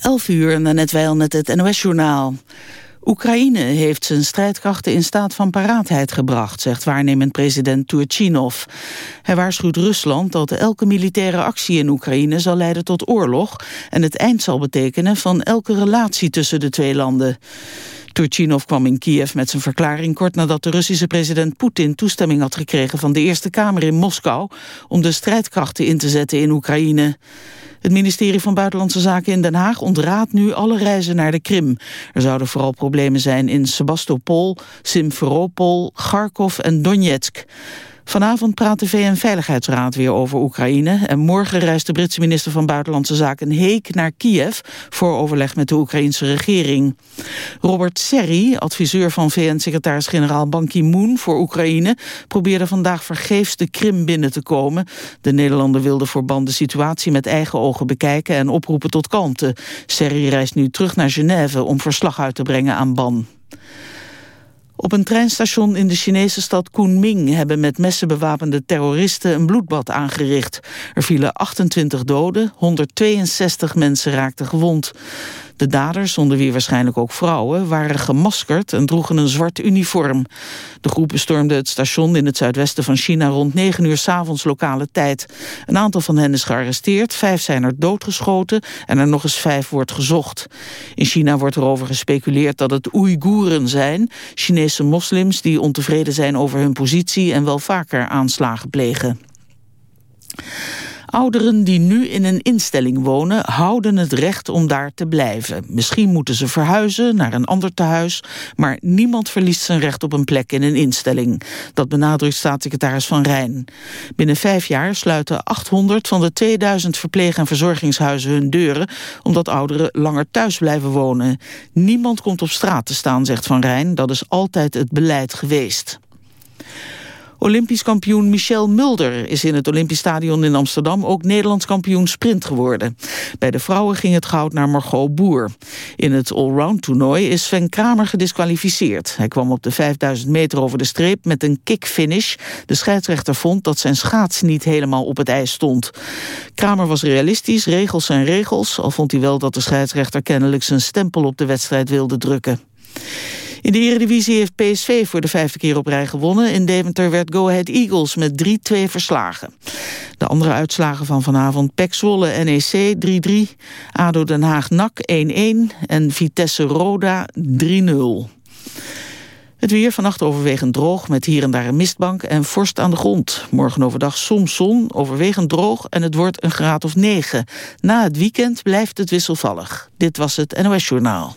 11 uur, en net wel met het NOS-journaal. Oekraïne heeft zijn strijdkrachten in staat van paraatheid gebracht, zegt waarnemend president Turchinov. Hij waarschuwt Rusland dat elke militaire actie in Oekraïne zal leiden tot oorlog en het eind zal betekenen van elke relatie tussen de twee landen. Turchinov kwam in Kiev met zijn verklaring kort nadat de Russische president Poetin toestemming had gekregen van de Eerste Kamer in Moskou om de strijdkrachten in te zetten in Oekraïne. Het ministerie van Buitenlandse Zaken in Den Haag ontraadt nu alle reizen naar de Krim. Er zouden vooral problemen zijn in Sebastopol, Simferopol, Kharkov en Donetsk. Vanavond praat de VN-veiligheidsraad weer over Oekraïne... en morgen reist de Britse minister van Buitenlandse Zaken Heek naar Kiev... voor overleg met de Oekraïnse regering. Robert Serri, adviseur van VN-secretaris-generaal Ban Ki-moon voor Oekraïne... probeerde vandaag vergeefs de Krim binnen te komen. De Nederlander wilde voor Ban de situatie met eigen ogen bekijken... en oproepen tot kalmte. Serri reist nu terug naar Genève om verslag uit te brengen aan Ban. Op een treinstation in de Chinese stad Kunming hebben met messen bewapende terroristen een bloedbad aangericht. Er vielen 28 doden, 162 mensen raakten gewond. De daders, onder wie waarschijnlijk ook vrouwen, waren gemaskerd en droegen een zwart uniform. De groep bestormde het station in het zuidwesten van China rond 9 uur s avonds lokale tijd. Een aantal van hen is gearresteerd, vijf zijn er doodgeschoten en er nog eens vijf wordt gezocht. In China wordt erover gespeculeerd dat het Oeigoeren zijn, Chinese moslims die ontevreden zijn over hun positie en wel vaker aanslagen plegen. Ouderen die nu in een instelling wonen houden het recht om daar te blijven. Misschien moeten ze verhuizen naar een ander tehuis, maar niemand verliest zijn recht op een plek in een instelling. Dat benadrukt staatssecretaris Van Rijn. Binnen vijf jaar sluiten 800 van de 2000 verpleeg- en verzorgingshuizen hun deuren, omdat ouderen langer thuis blijven wonen. Niemand komt op straat te staan, zegt Van Rijn. Dat is altijd het beleid geweest. Olympisch kampioen Michel Mulder is in het Olympisch Stadion in Amsterdam ook Nederlands kampioen sprint geworden. Bij de vrouwen ging het goud naar Margot Boer. In het allround toernooi is Sven Kramer gedisqualificeerd. Hij kwam op de 5000 meter over de streep met een kick-finish. De scheidsrechter vond dat zijn schaats niet helemaal op het ijs stond. Kramer was realistisch, regels zijn regels, al vond hij wel dat de scheidsrechter kennelijk zijn stempel op de wedstrijd wilde drukken. In de Eredivisie heeft PSV voor de vijfde keer op rij gewonnen. In Deventer werd Go Ahead Eagles met 3-2 verslagen. De andere uitslagen van vanavond PEC Zwolle NEC 3-3, ADO Den Haag NAC 1-1 en Vitesse Roda 3-0. Het weer vannacht overwegend droog met hier en daar een mistbank en vorst aan de grond. Morgen overdag soms zon, overwegend droog en het wordt een graad of 9. Na het weekend blijft het wisselvallig. Dit was het NOS Journaal.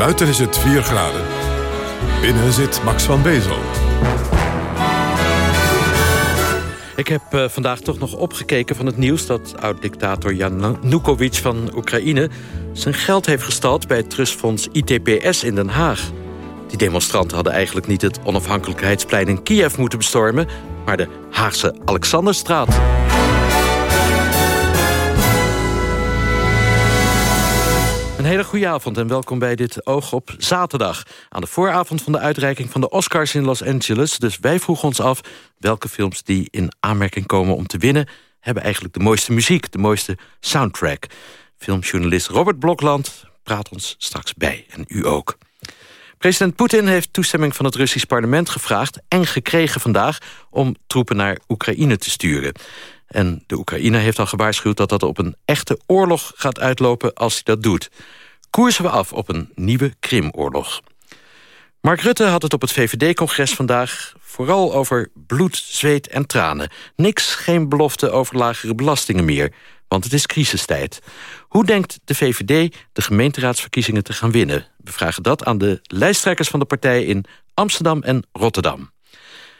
Buiten is het 4 graden. Binnen zit Max van Bezel. Ik heb uh, vandaag toch nog opgekeken van het nieuws... dat oud-dictator Janukovic van Oekraïne... zijn geld heeft gestald bij het trustfonds ITPS in Den Haag. Die demonstranten hadden eigenlijk niet het onafhankelijkheidsplein in Kiev moeten bestormen... maar de Haagse Alexanderstraat. Hele goede avond en welkom bij dit Oog op zaterdag. Aan de vooravond van de uitreiking van de Oscars in Los Angeles. Dus wij vroegen ons af welke films die in aanmerking komen om te winnen... hebben eigenlijk de mooiste muziek, de mooiste soundtrack. Filmjournalist Robert Blokland praat ons straks bij en u ook. President Poetin heeft toestemming van het Russisch parlement gevraagd... en gekregen vandaag om troepen naar Oekraïne te sturen. En de Oekraïne heeft al gewaarschuwd dat dat op een echte oorlog gaat uitlopen als hij dat doet. Koersen we af op een nieuwe Krimoorlog. Mark Rutte had het op het VVD-congres vandaag vooral over bloed, zweet en tranen. Niks, geen belofte over lagere belastingen meer, want het is crisistijd. Hoe denkt de VVD de gemeenteraadsverkiezingen te gaan winnen? We vragen dat aan de lijsttrekkers van de partijen in Amsterdam en Rotterdam.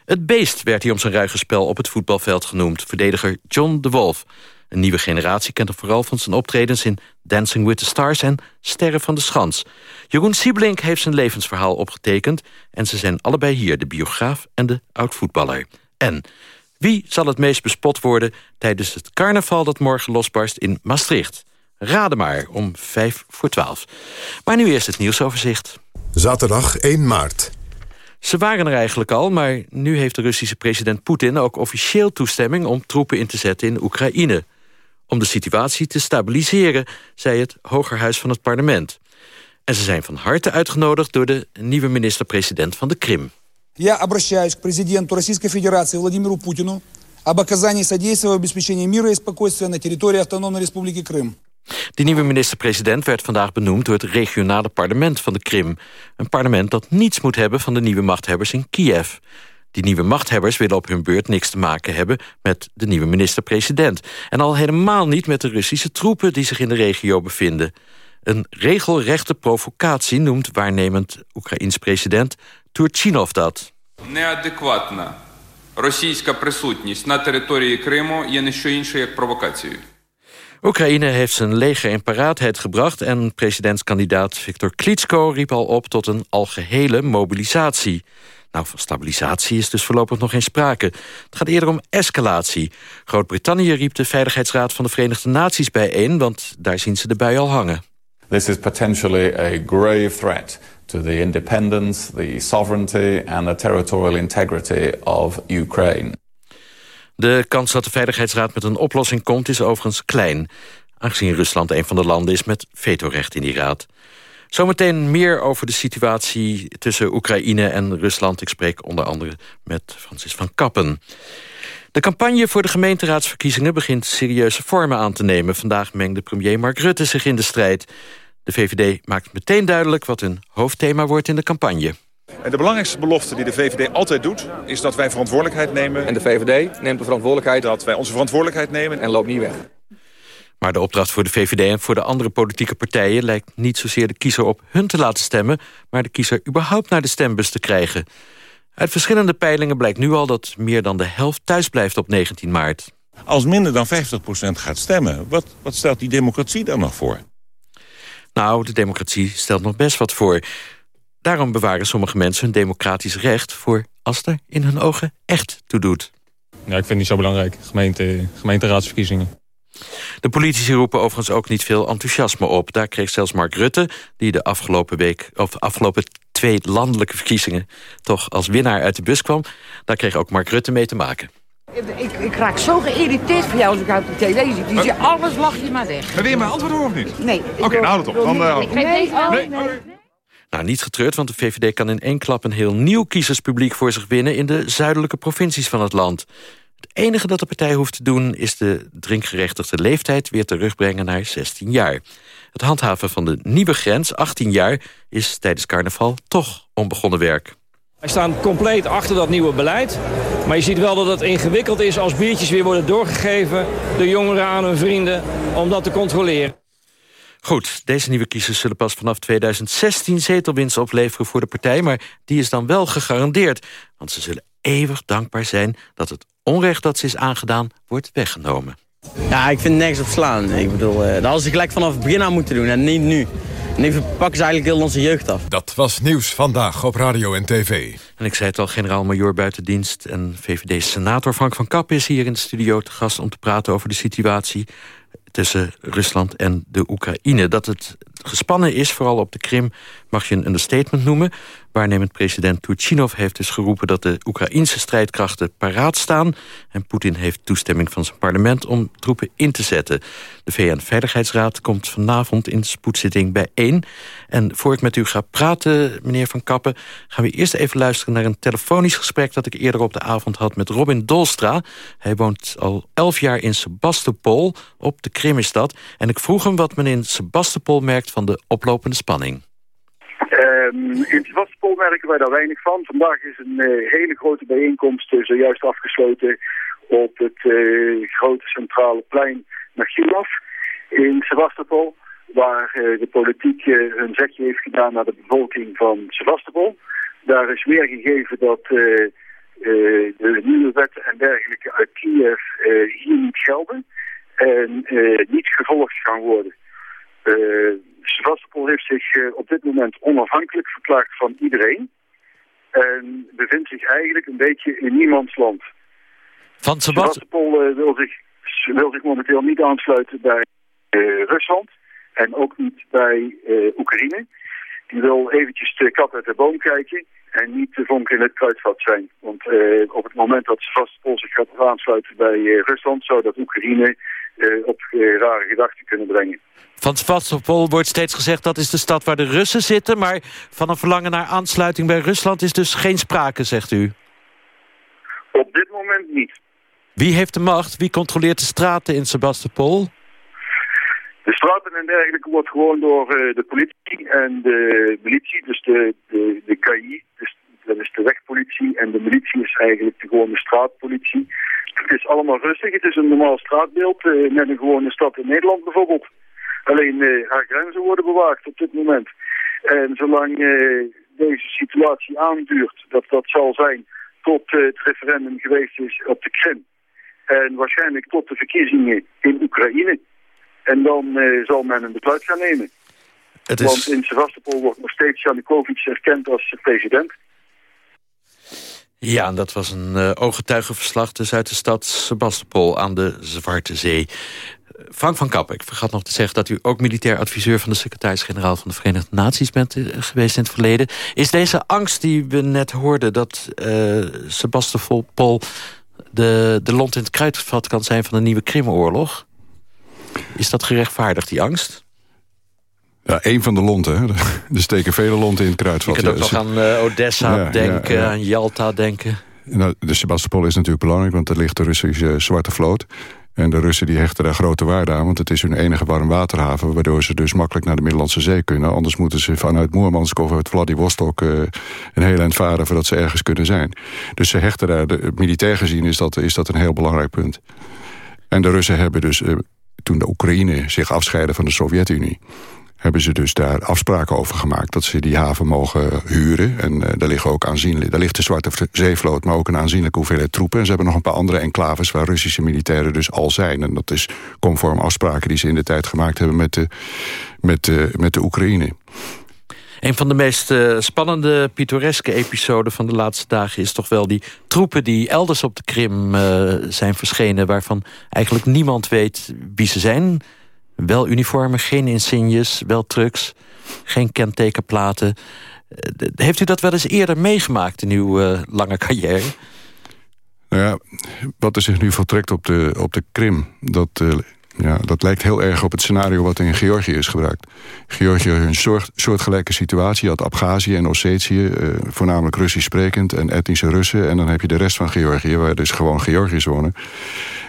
Het beest werd hij om zijn ruige spel op het voetbalveld genoemd. Verdediger John de Wolf. Een nieuwe generatie kent hem vooral van zijn optredens in Dancing with the Stars en Sterren van de Schans. Jeroen Siebelink heeft zijn levensverhaal opgetekend... en ze zijn allebei hier, de biograaf en de oud-voetballer. En wie zal het meest bespot worden tijdens het carnaval... dat morgen losbarst in Maastricht? Raden maar, om vijf voor twaalf. Maar nu eerst het nieuwsoverzicht. Zaterdag 1 maart. Ze waren er eigenlijk al, maar nu heeft de Russische president Poetin... ook officieel toestemming om troepen in te zetten in Oekraïne. Om de situatie te stabiliseren, zei het Hogerhuis van het parlement. En ze zijn van harte uitgenodigd door de nieuwe minister-president van de Krim. Я обращаюсь к президенту Российской Федерации Владимиру Путину об оказании содействия в обеспечении мира и спокойствия на территории Автономной Республики Крым. De nieuwe minister-president werd vandaag benoemd door het regionale parlement van de Krim. Een parlement dat niets moet hebben van de nieuwe machthebbers in Kiev. Die nieuwe machthebbers willen op hun beurt niks te maken hebben met de nieuwe minister-president. En al helemaal niet met de Russische troepen die zich in de regio bevinden. Een regelrechte provocatie noemt waarnemend Oekraïns president Turchinov dat. Неадекватна російська присутність на території Криму є не що інше як провокацією. Oekraïne heeft zijn leger in paraatheid gebracht... en presidentskandidaat Viktor Klitschko riep al op tot een algehele mobilisatie. Nou, van stabilisatie is dus voorlopig nog geen sprake. Het gaat eerder om escalatie. Groot-Brittannië riep de Veiligheidsraad van de Verenigde Naties bijeen... want daar zien ze de bui al hangen. This is potentially a grave threat to the independence, the sovereignty and the territorial integrity of Ukraine. De kans dat de Veiligheidsraad met een oplossing komt is overigens klein... aangezien Rusland een van de landen is met vetorecht in die raad. Zometeen meer over de situatie tussen Oekraïne en Rusland. Ik spreek onder andere met Francis van Kappen. De campagne voor de gemeenteraadsverkiezingen begint serieuze vormen aan te nemen. Vandaag mengde premier Mark Rutte zich in de strijd. De VVD maakt meteen duidelijk wat hun hoofdthema wordt in de campagne. En de belangrijkste belofte die de VVD altijd doet... is dat wij verantwoordelijkheid nemen... En de VVD neemt de verantwoordelijkheid... dat wij onze verantwoordelijkheid nemen... en loopt niet weg. Maar de opdracht voor de VVD en voor de andere politieke partijen... lijkt niet zozeer de kiezer op hun te laten stemmen... maar de kiezer überhaupt naar de stembus te krijgen. Uit verschillende peilingen blijkt nu al dat meer dan de helft thuis blijft op 19 maart. Als minder dan 50% gaat stemmen, wat, wat stelt die democratie dan nog voor? Nou, de democratie stelt nog best wat voor. Daarom bewaren sommige mensen hun democratisch recht... voor als het er in hun ogen echt toe doet. Ja, ik vind het niet zo belangrijk. Gemeente, gemeenteraadsverkiezingen. De politici roepen overigens ook niet veel enthousiasme op. Daar kreeg zelfs Mark Rutte, die de afgelopen week... of de afgelopen twee landelijke verkiezingen... toch als winnaar uit de bus kwam. Daar kreeg ook Mark Rutte mee te maken. Ik, ik raak zo geïrriteerd van jou als ik uit de tv zie. Die zie alles lach je maar weg. Maar wil je mijn antwoord horen of niet? Nee. Oké, nou het op. Dan, uh, nee, nee, oh, nee. Nou, niet getreurd, want de VVD kan in één klap... een heel nieuw kiezerspubliek voor zich winnen... in de zuidelijke provincies van het land. Het enige dat de partij hoeft te doen... is de drinkgerechtigde leeftijd weer terugbrengen naar 16 jaar. Het handhaven van de nieuwe grens, 18 jaar... is tijdens carnaval toch onbegonnen werk. Wij staan compleet achter dat nieuwe beleid. Maar je ziet wel dat het ingewikkeld is als biertjes weer worden doorgegeven... door jongeren aan hun vrienden, om dat te controleren. Goed, deze nieuwe kiezers zullen pas vanaf 2016 zetelwinst opleveren voor de partij... maar die is dan wel gegarandeerd. Want ze zullen eeuwig dankbaar zijn dat het onrecht dat ze is aangedaan wordt weggenomen. Ja, ik vind niks op slaan. Ik bedoel, uh, dat hadden ze gelijk vanaf het begin aan moeten doen en niet nu. Nu pakken ze eigenlijk heel onze jeugd af. Dat was Nieuws Vandaag op Radio en TV. En ik zei het al, generaal-majoor buitendienst en VVD-senator Frank van Kapp... is hier in de studio te gast om te praten over de situatie tussen Rusland en de Oekraïne. Dat het gespannen is, vooral op de Krim, mag je een understatement noemen. Waarnemend president Turchinov heeft dus geroepen... dat de Oekraïnse strijdkrachten paraat staan... en Poetin heeft toestemming van zijn parlement om troepen in te zetten. De VN-veiligheidsraad komt vanavond in spoedzitting bijeen. En voor ik met u ga praten, meneer Van Kappen... gaan we eerst even luisteren naar een telefonisch gesprek... dat ik eerder op de avond had met Robin Dolstra. Hij woont al elf jaar in Sebastopol, op de Krim is dat. En ik vroeg hem wat men in Sebastopol merkt van de oplopende spanning. Um, in Sebastopol merken wij daar weinig van. Vandaag is een uh, hele grote bijeenkomst uh, zojuist afgesloten op het uh, grote centrale plein Nachilov in Sebastopol. Waar de politiek hun zegje heeft gedaan naar de bevolking van Sebastopol. Daar is weergegeven dat de nieuwe wetten en dergelijke uit Kiev hier niet gelden en niet gevolgd gaan worden. Sevastopol heeft zich op dit moment onafhankelijk verklaard van iedereen en bevindt zich eigenlijk een beetje in niemands land. Van Sebastopol uh, wil, zich, wil zich momenteel niet aansluiten bij Rusland en ook niet bij Oekraïne. Die wil eventjes de kat uit de boom kijken en niet de vonk in het kruidvat zijn. Want op het moment dat Sebastopol zich gaat aansluiten bij Rusland... zou dat Oekraïne op rare gedachten kunnen brengen. Van Sebastopol wordt steeds gezegd dat is de stad waar de Russen zitten... maar van een verlangen naar aansluiting bij Rusland is dus geen sprake, zegt u? Op dit moment niet. Wie heeft de macht? Wie controleert de straten in Sebastopol? De straten en dergelijke wordt gewoon door uh, de politie en de militie, dus de, de, de KI, dus dat is de wegpolitie en de militie is eigenlijk de gewone straatpolitie. Het is allemaal rustig, het is een normaal straatbeeld, net een gewone stad in Nederland bijvoorbeeld. Alleen uh, haar grenzen worden bewaakt op dit moment. En zolang deze situatie aanduurt, dat dat zal zijn tot het referendum geweest is op de Krim, en waarschijnlijk tot de verkiezingen in Oekraïne. En dan uh, zal men een besluit gaan nemen. Het is... Want in Sevastopol wordt nog steeds Janukovic erkend als president. Ja, dat was een uh, ooggetuigenverslag dus uit de stad Sebastopol aan de Zwarte Zee. Frank van Kappen, ik vergat nog te zeggen dat u ook militair adviseur van de secretaris-generaal van de Verenigde Naties bent uh, geweest in het verleden. Is deze angst die we net hoorden dat uh, Sebastopol de, de lont in het kruidvat kan zijn van een nieuwe Krimoorlog. Is dat gerechtvaardigd, die angst? Ja, één van de lonten. Hè. Er steken vele lonten in het kruidvat. Je kunt ook nog aan uh, Odessa denken, aan Yalta denken. Nou, de Sebastopol is natuurlijk belangrijk, want er ligt de Russische Zwarte Vloot. En de Russen die hechten daar grote waarde aan, want het is hun enige warmwaterhaven... waardoor ze dus makkelijk naar de Middellandse Zee kunnen. Anders moeten ze vanuit Moermansk of uit Vladivostok uh, een heel eind varen... voordat ze ergens kunnen zijn. Dus ze hechten daar, de, militair gezien is dat, is dat een heel belangrijk punt. En de Russen hebben dus, uh, toen de Oekraïne zich afscheidde van de Sovjet-Unie hebben ze dus daar afspraken over gemaakt... dat ze die haven mogen huren. En uh, daar, liggen ook aanzienlijk, daar ligt de Zwarte Zeevloot... maar ook een aanzienlijke hoeveelheid troepen. En ze hebben nog een paar andere enclaves... waar Russische militairen dus al zijn. En dat is conform afspraken die ze in de tijd gemaakt hebben... met de, met de, met de Oekraïne. Een van de meest uh, spannende, pittoreske episoden van de laatste dagen... is toch wel die troepen die elders op de Krim uh, zijn verschenen... waarvan eigenlijk niemand weet wie ze zijn... Wel uniformen, geen insignes, wel trucks, geen kentekenplaten. Eh, heeft u dat wel eens eerder meegemaakt in uw lange carrière? Nou ja, wat er zich nu voltrekt op de, op de Krim... dat, ja, dat lijkt heel erg op het scenario wat in Georgië is gebruikt. Georgië een soort, soortgelijke situatie. Had Abhazie en Ossetië, uh, voornamelijk Russisch sprekend... en etnische Russen. En dan heb je de rest van Georgië, waar dus gewoon Georgiërs wonen.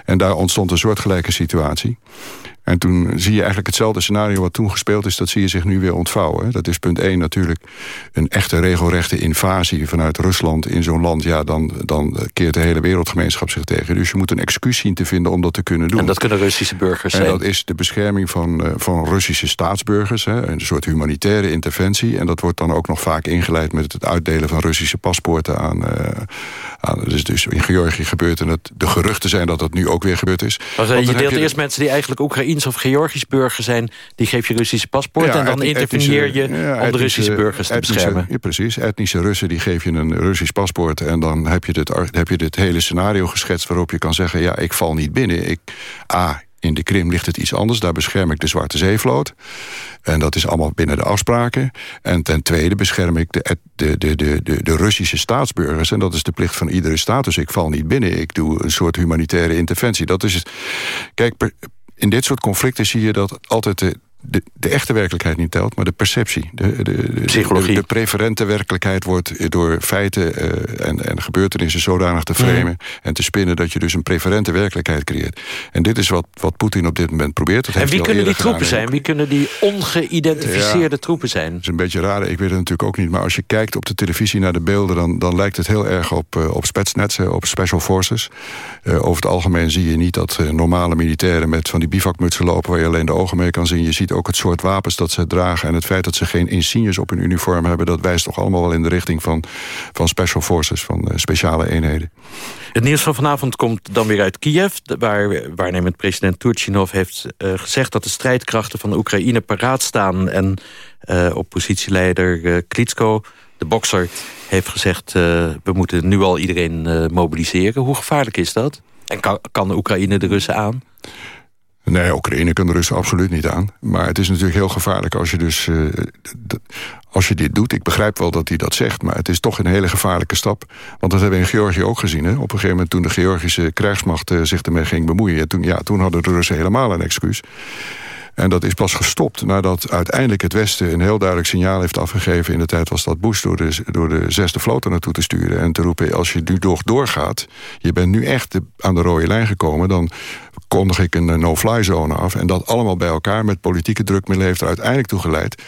En daar ontstond een soortgelijke situatie. En toen zie je eigenlijk hetzelfde scenario wat toen gespeeld is... dat zie je zich nu weer ontvouwen. Dat is punt 1 natuurlijk een echte regelrechte invasie vanuit Rusland in zo'n land. Ja, dan, dan keert de hele wereldgemeenschap zich tegen. Dus je moet een excuus zien te vinden om dat te kunnen doen. En dat kunnen Russische burgers zijn. En dat is de bescherming van, uh, van Russische staatsburgers. Hè, een soort humanitaire interventie. En dat wordt dan ook nog vaak ingeleid met het uitdelen van Russische paspoorten aan... Uh, aan dus, dus in Georgië gebeurt en het, de geruchten zijn dat dat nu ook weer gebeurd is. Maar, je deelt eerst mensen die eigenlijk Oekraïne of Georgisch burger zijn... die geef je Russische paspoort en dan interveneer je om de Russische burgers te beschermen. Ja, precies. Etnische Russen die geef je een Russisch paspoort... en dan heb je, dit, heb je dit hele scenario geschetst waarop je kan zeggen... ja, ik val niet binnen. Ik, A, in de Krim ligt het iets anders. Daar bescherm ik de Zwarte Zeevloot. En dat is allemaal binnen de afspraken. En ten tweede bescherm ik de, de, de, de, de, Russische staatsburgers. En dat is de plicht van iedere staat. Dus ik val niet binnen. Ik doe een soort humanitaire interventie. Dat is het. Kijk, in dit soort conflicten zie je dat altijd de, de, de, echte werkelijkheid niet telt, maar de perceptie. De, de, Psychologie. De, preferente werkelijkheid wordt door feiten uh, en, en gebeurtenissen zodanig te framen... Mm. en te spinnen dat je dus een preferente werkelijkheid creëert. En dit is wat, wat Poetin op dit moment probeert. Dat en wie kunnen die troepen zijn? Wie kunnen die ongeïdentificeerde troepen zijn? Dat is een beetje raar, ik weet het natuurlijk ook niet. Maar als je kijkt op de televisie naar de beelden... dan, dan lijkt het heel erg op, uh, op Spetsnaz, op Special Forces. Uh, over het algemeen zie je niet dat normale militairen... met van die bivakmutsen lopen waar je alleen de ogen mee kan zien. Je ziet ook het soort wapens dat ze dragen... en het feit dat ze geen insignes op hun uniform hebben... dat wijst toch allemaal wel in de richting van, van special forces, van uh, speciale eenheden. Het nieuws van vanavond komt dan weer uit Kiev... waar waarnemend president Turchinov heeft uh, gezegd... dat de strijdkrachten van Oekraïne paraat staan... en uh, oppositieleider Klitschko, de bokser, heeft gezegd... we moeten nu al iedereen mobiliseren. Hoe gevaarlijk is dat? En kan, kan Oekraïne de Russen aan? Nee, Oekraïne kan de Russen absoluut niet aan. Maar het is natuurlijk heel gevaarlijk als je dus... Uh, als je dit doet, ik begrijp wel dat hij dat zegt... maar het is toch een hele gevaarlijke stap. Want dat hebben we in Georgië ook gezien. Hè? Op een gegeven moment toen de Georgische krijgsmacht uh, zich ermee ging bemoeien... Toen, ja, toen hadden de Russen helemaal een excuus. En dat is pas gestopt nadat uiteindelijk het Westen... een heel duidelijk signaal heeft afgegeven. In de tijd was dat Bush door de, door de zesde vloot er naartoe te sturen. En te roepen, als je nu door, doorgaat... je bent nu echt aan de rode lijn gekomen... dan kondig ik een no-fly zone af. En dat allemaal bij elkaar met politieke drukmiddelen... heeft er uiteindelijk toe geleid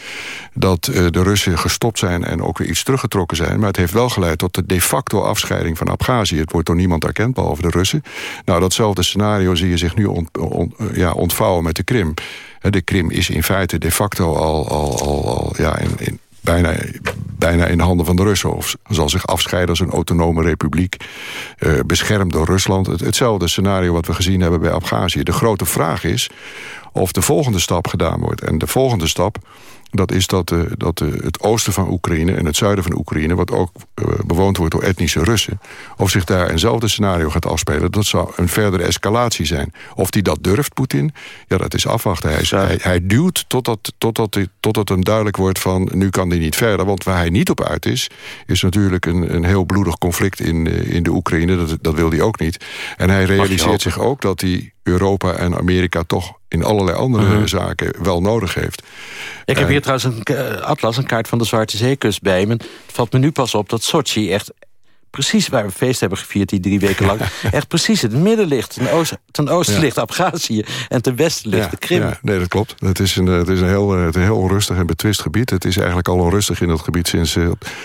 dat uh, de Russen gestopt zijn... en ook weer iets teruggetrokken zijn. Maar het heeft wel geleid tot de de facto afscheiding van Abhazie. Het wordt door niemand erkend, behalve de Russen. Nou, datzelfde scenario zie je zich nu on, ja, ontvouwen met de Krim. De Krim is in feite de facto al, al, al, al ja, in, in, bijna, bijna in de handen van de Russen. Of zal zich afscheiden als een autonome republiek. Uh, beschermd door Rusland. Het, hetzelfde scenario wat we gezien hebben bij Abhazie. De grote vraag is of de volgende stap gedaan wordt. En de volgende stap dat is dat, uh, dat uh, het oosten van Oekraïne en het zuiden van Oekraïne... wat ook uh, bewoond wordt door etnische Russen... of zich daar eenzelfde scenario gaat afspelen... dat zou een verdere escalatie zijn. Of die dat durft, Poetin, ja, dat is afwachten. Hij, hij, hij duwt totdat, totdat, totdat hem duidelijk wordt van... nu kan hij niet verder, want waar hij niet op uit is... is natuurlijk een, een heel bloedig conflict in, in de Oekraïne. Dat, dat wil hij ook niet. En hij realiseert zich ook dat hij Europa en Amerika toch in allerlei andere uh -huh. zaken wel nodig heeft. Ik heb hier trouwens een uh, atlas, een kaart van de Zwarte Zeekust bij me. Het valt me nu pas op dat Sochi echt precies waar we feest hebben gevierd die drie weken lang... echt precies in het midden ligt. Ten, oost, ten oosten ja. ligt Abhazie en ten westen ligt ja, de Krim. Ja, nee, dat klopt. Het is een, het is een, heel, een heel onrustig en betwist gebied. Het is eigenlijk al onrustig in dat gebied sinds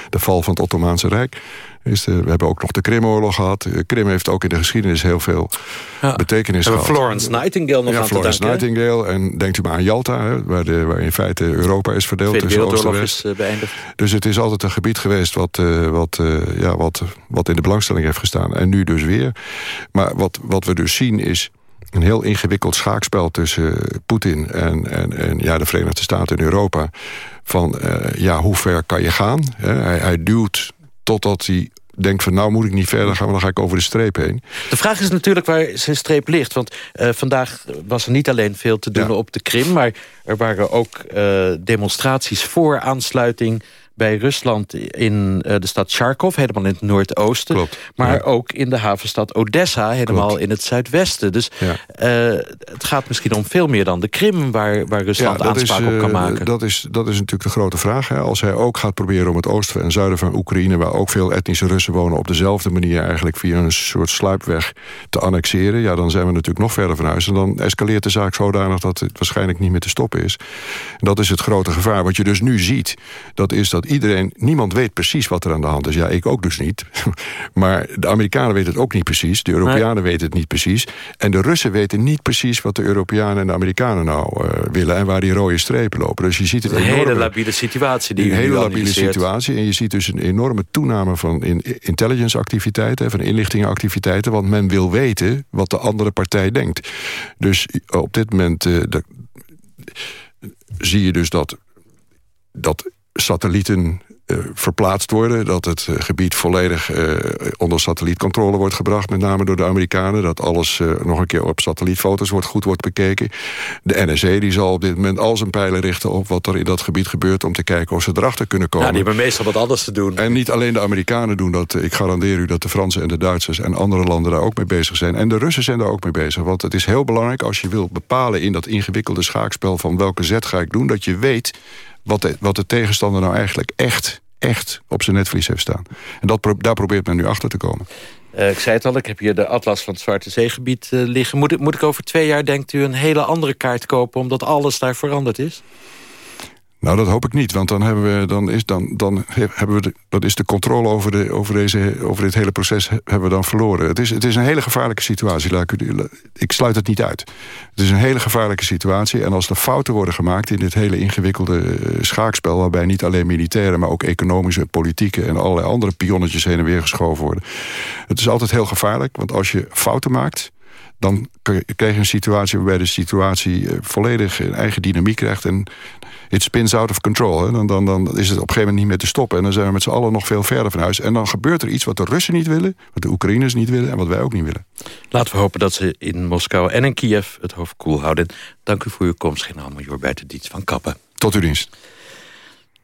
de val van het Ottomaanse Rijk. Is de, we hebben ook nog de Krimoorlog gehad. Krim heeft ook in de geschiedenis heel veel ja. betekenis we gehad. Florence Nightingale nog ja, aan Florence te danken. Nightingale. En denkt u maar aan Jalta, hè, waar, de, waar in feite Europa is verdeeld en Wereldoorlog is uh, beëindigd. Dus het is altijd een gebied geweest wat, uh, wat, uh, ja, wat, wat in de belangstelling heeft gestaan. En nu dus weer. Maar wat, wat we dus zien is een heel ingewikkeld schaakspel tussen Poetin en, en, en ja, de Verenigde Staten en Europa. Van uh, ja, hoe ver kan je gaan? Hij, hij duwt totdat hij denkt van nou moet ik niet verder gaan, maar dan ga ik over de streep heen. De vraag is natuurlijk waar zijn streep ligt. Want uh, vandaag was er niet alleen veel te doen ja. op de Krim... maar er waren ook uh, demonstraties voor aansluiting bij Rusland in uh, de stad Charkov, helemaal in het noordoosten. Klopt, maar ja. ook in de havenstad Odessa, helemaal Klopt. in het zuidwesten. Dus Ja. uh, het gaat misschien om veel meer dan de Krim... waar, waar Rusland dat aanspraak is, op kan eh, maken. Dat is, dat is natuurlijk de grote vraag. Hè. Als hij ook gaat proberen om het oosten en zuiden van Oekraïne... waar ook veel etnische Russen wonen... op dezelfde manier eigenlijk via een soort sluipweg te annexeren... ja, dan zijn we natuurlijk nog verder van huis. En dan escaleert de zaak zodanig dat het waarschijnlijk niet meer te stoppen is. En dat is het grote gevaar. Wat je dus nu ziet, dat is dat iedereen... niemand weet precies wat er aan de hand is. Ja, ik ook dus niet. Maar de Amerikanen weten het ook niet precies. De Europeanen weten het niet precies. En de Russen weten niet precies wat de Europeanen en de Amerikanen nou uh, willen... en waar die rode strepen lopen. Dus je ziet het een enorme, hele labiele situatie. Die een hele labiele situatie. En je ziet dus een enorme toename van in intelligence-activiteiten... van inlichtingenactiviteiten. Want men wil weten wat de andere partij denkt. Dus op dit moment uh, de, zie je dus dat, dat satellieten uh, verplaatst worden. Dat het uh, gebied volledig uh, onder satellietcontrole wordt gebracht. Met name door de Amerikanen. Dat alles nog een keer op satellietfoto's wordt, goed wordt bekeken. De NSA die zal op dit moment al zijn pijlen richten op wat er in dat gebied gebeurt. Om te kijken of ze erachter kunnen komen. Ja, die hebben meestal wat anders te doen. En niet alleen de Amerikanen doen dat. Ik garandeer u dat de Fransen en de Duitsers en andere landen daar ook mee bezig zijn. En de Russen zijn daar ook mee bezig. Want het is heel belangrijk als je wilt bepalen in dat ingewikkelde schaakspel van welke zet ga ik doen. Dat je weet wat de, wat de tegenstander nou eigenlijk echt, echt op zijn netvlies heeft staan. En dat, daar probeert men nu achter te komen. Uh, ik zei het al, ik heb hier de atlas van het Zwarte Zeegebied uh, liggen. Moet moet ik over twee jaar, denkt u, een hele andere kaart kopen... omdat alles daar veranderd is? Nou, dat hoop ik niet, want dan hebben we, dan is, dan, dan hebben we de, dat is de controle over, de, over, deze, over dit hele proces hebben we dan verloren. Het is, het is een hele gevaarlijke situatie. Ik, ik sluit het niet uit. Het is een hele gevaarlijke situatie. En als er fouten worden gemaakt in dit hele ingewikkelde eh, schaakspel... waarbij niet alleen militaire, maar ook economische, politieke... en allerlei andere pionnetjes heen en weer geschoven worden. Het is altijd heel gevaarlijk, want als je fouten maakt dan krijg je een situatie waarbij de situatie eh, volledig een eigen dynamiek krijgt. En it spins out of control. Hè. Dan, dan, dan is het op een gegeven moment niet meer te stoppen. En dan zijn we met z'n allen nog veel verder van huis. En dan gebeurt er iets wat de Russen niet willen, wat de Oekraïners niet willen en wat wij ook niet willen. Laten we hopen dat ze in Moskou en in Kiev het hoofd koel houden. Dank u voor uw komst, generaal-major bij de dienst van Kappen. Tot uw dienst.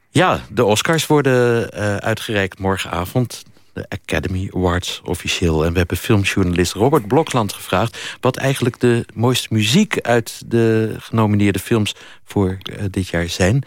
Ja, de Oscars worden uh, uitgereikt morgenavond de Academy Awards officieel. En we hebben filmjournalist Robert Blokland gevraagd... wat eigenlijk de mooiste muziek uit de genomineerde films voor uh, dit jaar zijn.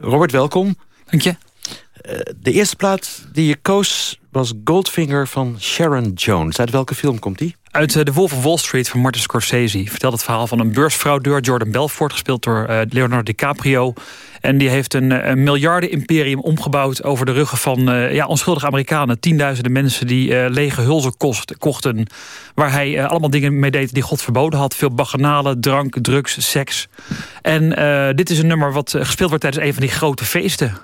Robert, welkom. Dank je. Uh, de eerste plaat die je koos was Goldfinger van Sharon Jones. Uit welke film komt die? Uit uh, The Wolf of Wall Street van Martin Scorsese. Vertelt het verhaal van een beursfraudeur, Jordan Belfort... gespeeld door uh, Leonardo DiCaprio. En die heeft een, een miljarden-imperium omgebouwd... over de ruggen van ja, onschuldige Amerikanen. Tienduizenden mensen die lege hulzen kost, kochten. Waar hij allemaal dingen mee deed die God verboden had. Veel baganalen, drank, drugs, seks. En dit is een nummer wat gespeeld wordt tijdens een van die grote feesten...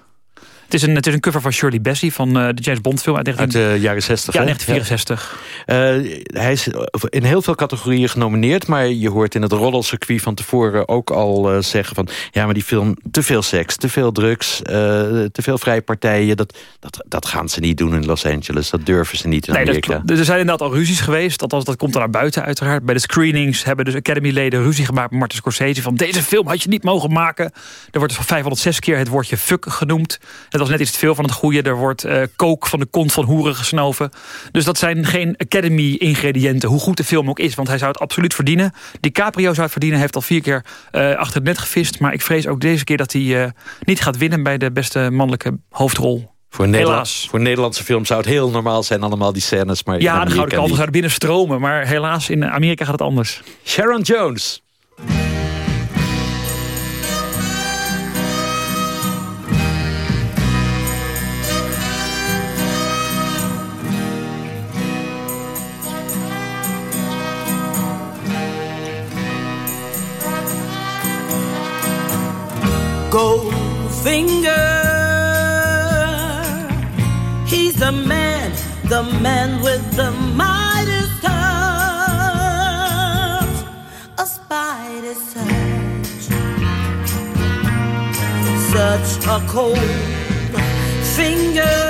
Het is een, het is een cover van Shirley Bassey van uh, de James Bond film uit, 19... uit de jaren 60. Ja, 1964. Ja. Uh, hij is in heel veel categorieën genomineerd... maar je hoort in het roddelcircuit van tevoren ook al uh, zeggen van... ja, maar die film, te veel seks, te veel drugs, te veel vrije partijen... Dat, dat, dat gaan ze niet doen in Los Angeles. Dat durven ze niet in nee, Amerika. er zijn inderdaad al ruzies geweest. Althans, dat komt er naar buiten uiteraard. Bij de screenings hebben dus Academy-leden ruzie gemaakt met Martin Scorsese... van deze film had je niet mogen maken. Er wordt dus 506 keer het woordje fuck genoemd. Het was net iets te veel van het goede. Er wordt uh, kook van de kont van hoeren gesnoven. Dus dat zijn geen Academy-ingrediënten. Hoe goed de film ook is, want hij zou het absoluut verdienen. DiCaprio zou het verdienen. Hij heeft al vier keer uh, achter het net gevist. Maar ik vrees ook deze keer dat hij uh, niet gaat winnen... bij de beste mannelijke hoofdrol. Voor, Nederland, voor Nederlandse film zou het heel normaal zijn, allemaal die scènes. Maar ja, de gouden kalveren zouden binnen stromen. Maar helaas, in Amerika gaat het anders. Sharon Jones. Goldfinger. He's the man, the man with the Midas touch, a spider's touch, such a cold finger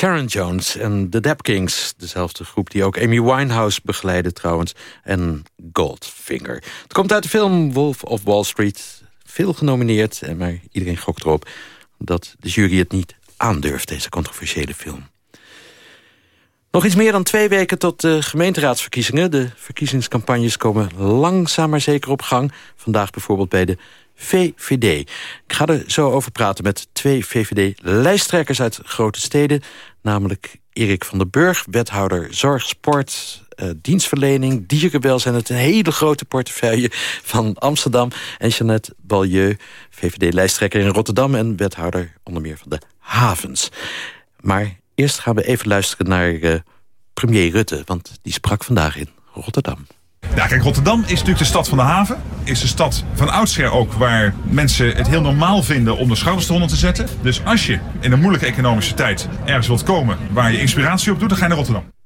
Sharon Jones en The Dap Kings. Dezelfde groep die ook Amy Winehouse begeleidde trouwens. En Goldfinger. Het komt uit de film Wolf of Wall Street. Veel genomineerd, maar iedereen gokt erop... dat de jury het niet aandurft, deze controversiële film. Nog iets meer dan twee weken tot de gemeenteraadsverkiezingen. De verkiezingscampagnes komen langzaam maar zeker op gang. Vandaag bijvoorbeeld bij de VVD. Ik ga er zo over praten met twee VVD-lijsttrekkers uit grote steden. Namelijk Erik van der Burg, wethouder Zorg, Sport, uh, Dienstverlening, Dierenwelzijn. Het een hele grote portefeuille van Amsterdam. En Jeannette Balieu, VVD-lijsttrekker in Rotterdam... en wethouder onder meer van de havens. Maar eerst gaan we even luisteren naar uh, premier Rutte... want die sprak vandaag in Rotterdam. Ja, kijk, Rotterdam is natuurlijk de stad van de haven. Is de stad van oudsher ook waar mensen het heel normaal vinden om de schouders eronder te zetten. Dus als je in een moeilijke economische tijd ergens wilt komen waar je inspiratie op doet, dan ga je naar Rotterdam.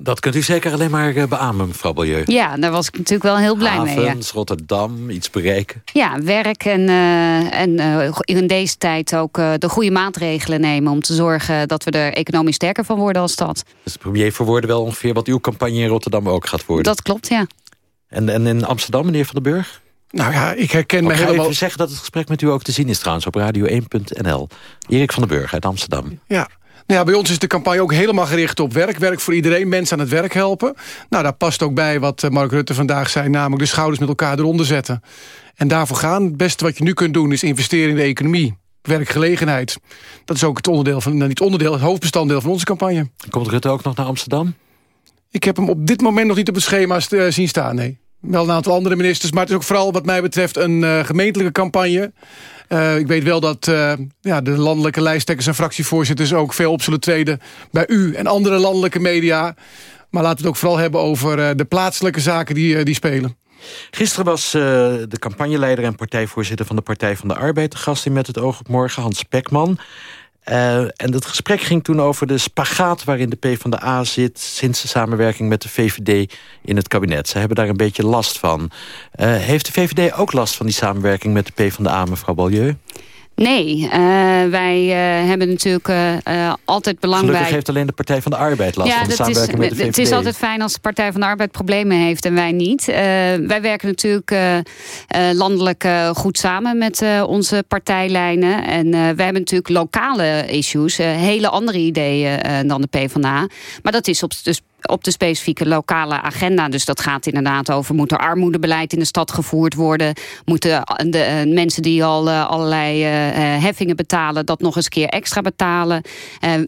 Dat kunt u zeker alleen maar uh, beamen, mevrouw Balieu. Ja, daar was ik natuurlijk wel heel blij Havens, mee. Ja. Rotterdam, iets bereiken. Ja, werk en, uh, en uh, in deze tijd ook de goede maatregelen nemen... om te zorgen dat we er economisch sterker van worden als stad. Dus de premier verwoordde wel ongeveer wat uw campagne in Rotterdam ook gaat worden. Dat klopt, ja. En, en in Amsterdam, meneer Van den Burg? Nou ja, ik herken me helemaal... Ik even zeggen dat het gesprek met u ook te zien is trouwens op radio1.nl. Erik van den Burg uit Amsterdam. Ja, nou ja, bij ons is de campagne ook helemaal gericht op werk. Werk voor iedereen, mensen aan het werk helpen. Nou, daar past ook bij wat Mark Rutte vandaag zei... namelijk de schouders met elkaar eronder zetten. En daarvoor gaan. Het beste wat je nu kunt doen is investeren in de economie. Werkgelegenheid. Dat is ook het onderdeel van, nou niet onderdeel, het hoofdbestanddeel van onze campagne. Komt Rutte ook nog naar Amsterdam? Ik heb hem op dit moment nog niet op het schema zien staan, nee. Wel een aantal andere ministers, maar het is ook vooral wat mij betreft een uh, gemeentelijke campagne. Uh, ik weet wel dat uh, ja, de landelijke lijsttrekkers en fractievoorzitters... ook veel op zullen treden bij u en andere landelijke media. Maar laten we het ook vooral hebben over de plaatselijke zaken die, die spelen. Gisteren was de campagneleider en partijvoorzitter van de Partij van de Arbeid... de gast in Met het oog op morgen, Hans Pekman. Uh, en het gesprek ging toen over de spagaat waarin de PvdA zit... sinds de samenwerking met de VVD in het kabinet. Ze hebben daar een beetje last van. Uh, heeft de VVD ook last van die samenwerking met de PvdA, mevrouw Balieu? Nee, uh, wij uh, hebben natuurlijk uh, altijd belang Gelukkig bij... heeft alleen de Partij van de Arbeid last ja, van de samenwerking is, met de. Het is altijd fijn als de Partij van de Arbeid problemen heeft en wij niet. wij werken natuurlijk landelijk goed samen met onze partijlijnen. En wij hebben natuurlijk lokale issues, hele andere ideeën dan de PvdA. Maar dat is op de op de specifieke lokale agenda. Dus dat gaat inderdaad over... moet er armoedebeleid in de stad gevoerd worden? Moeten de uh, mensen die al uh, allerlei uh, heffingen betalen... dat nog eens een keer extra betalen?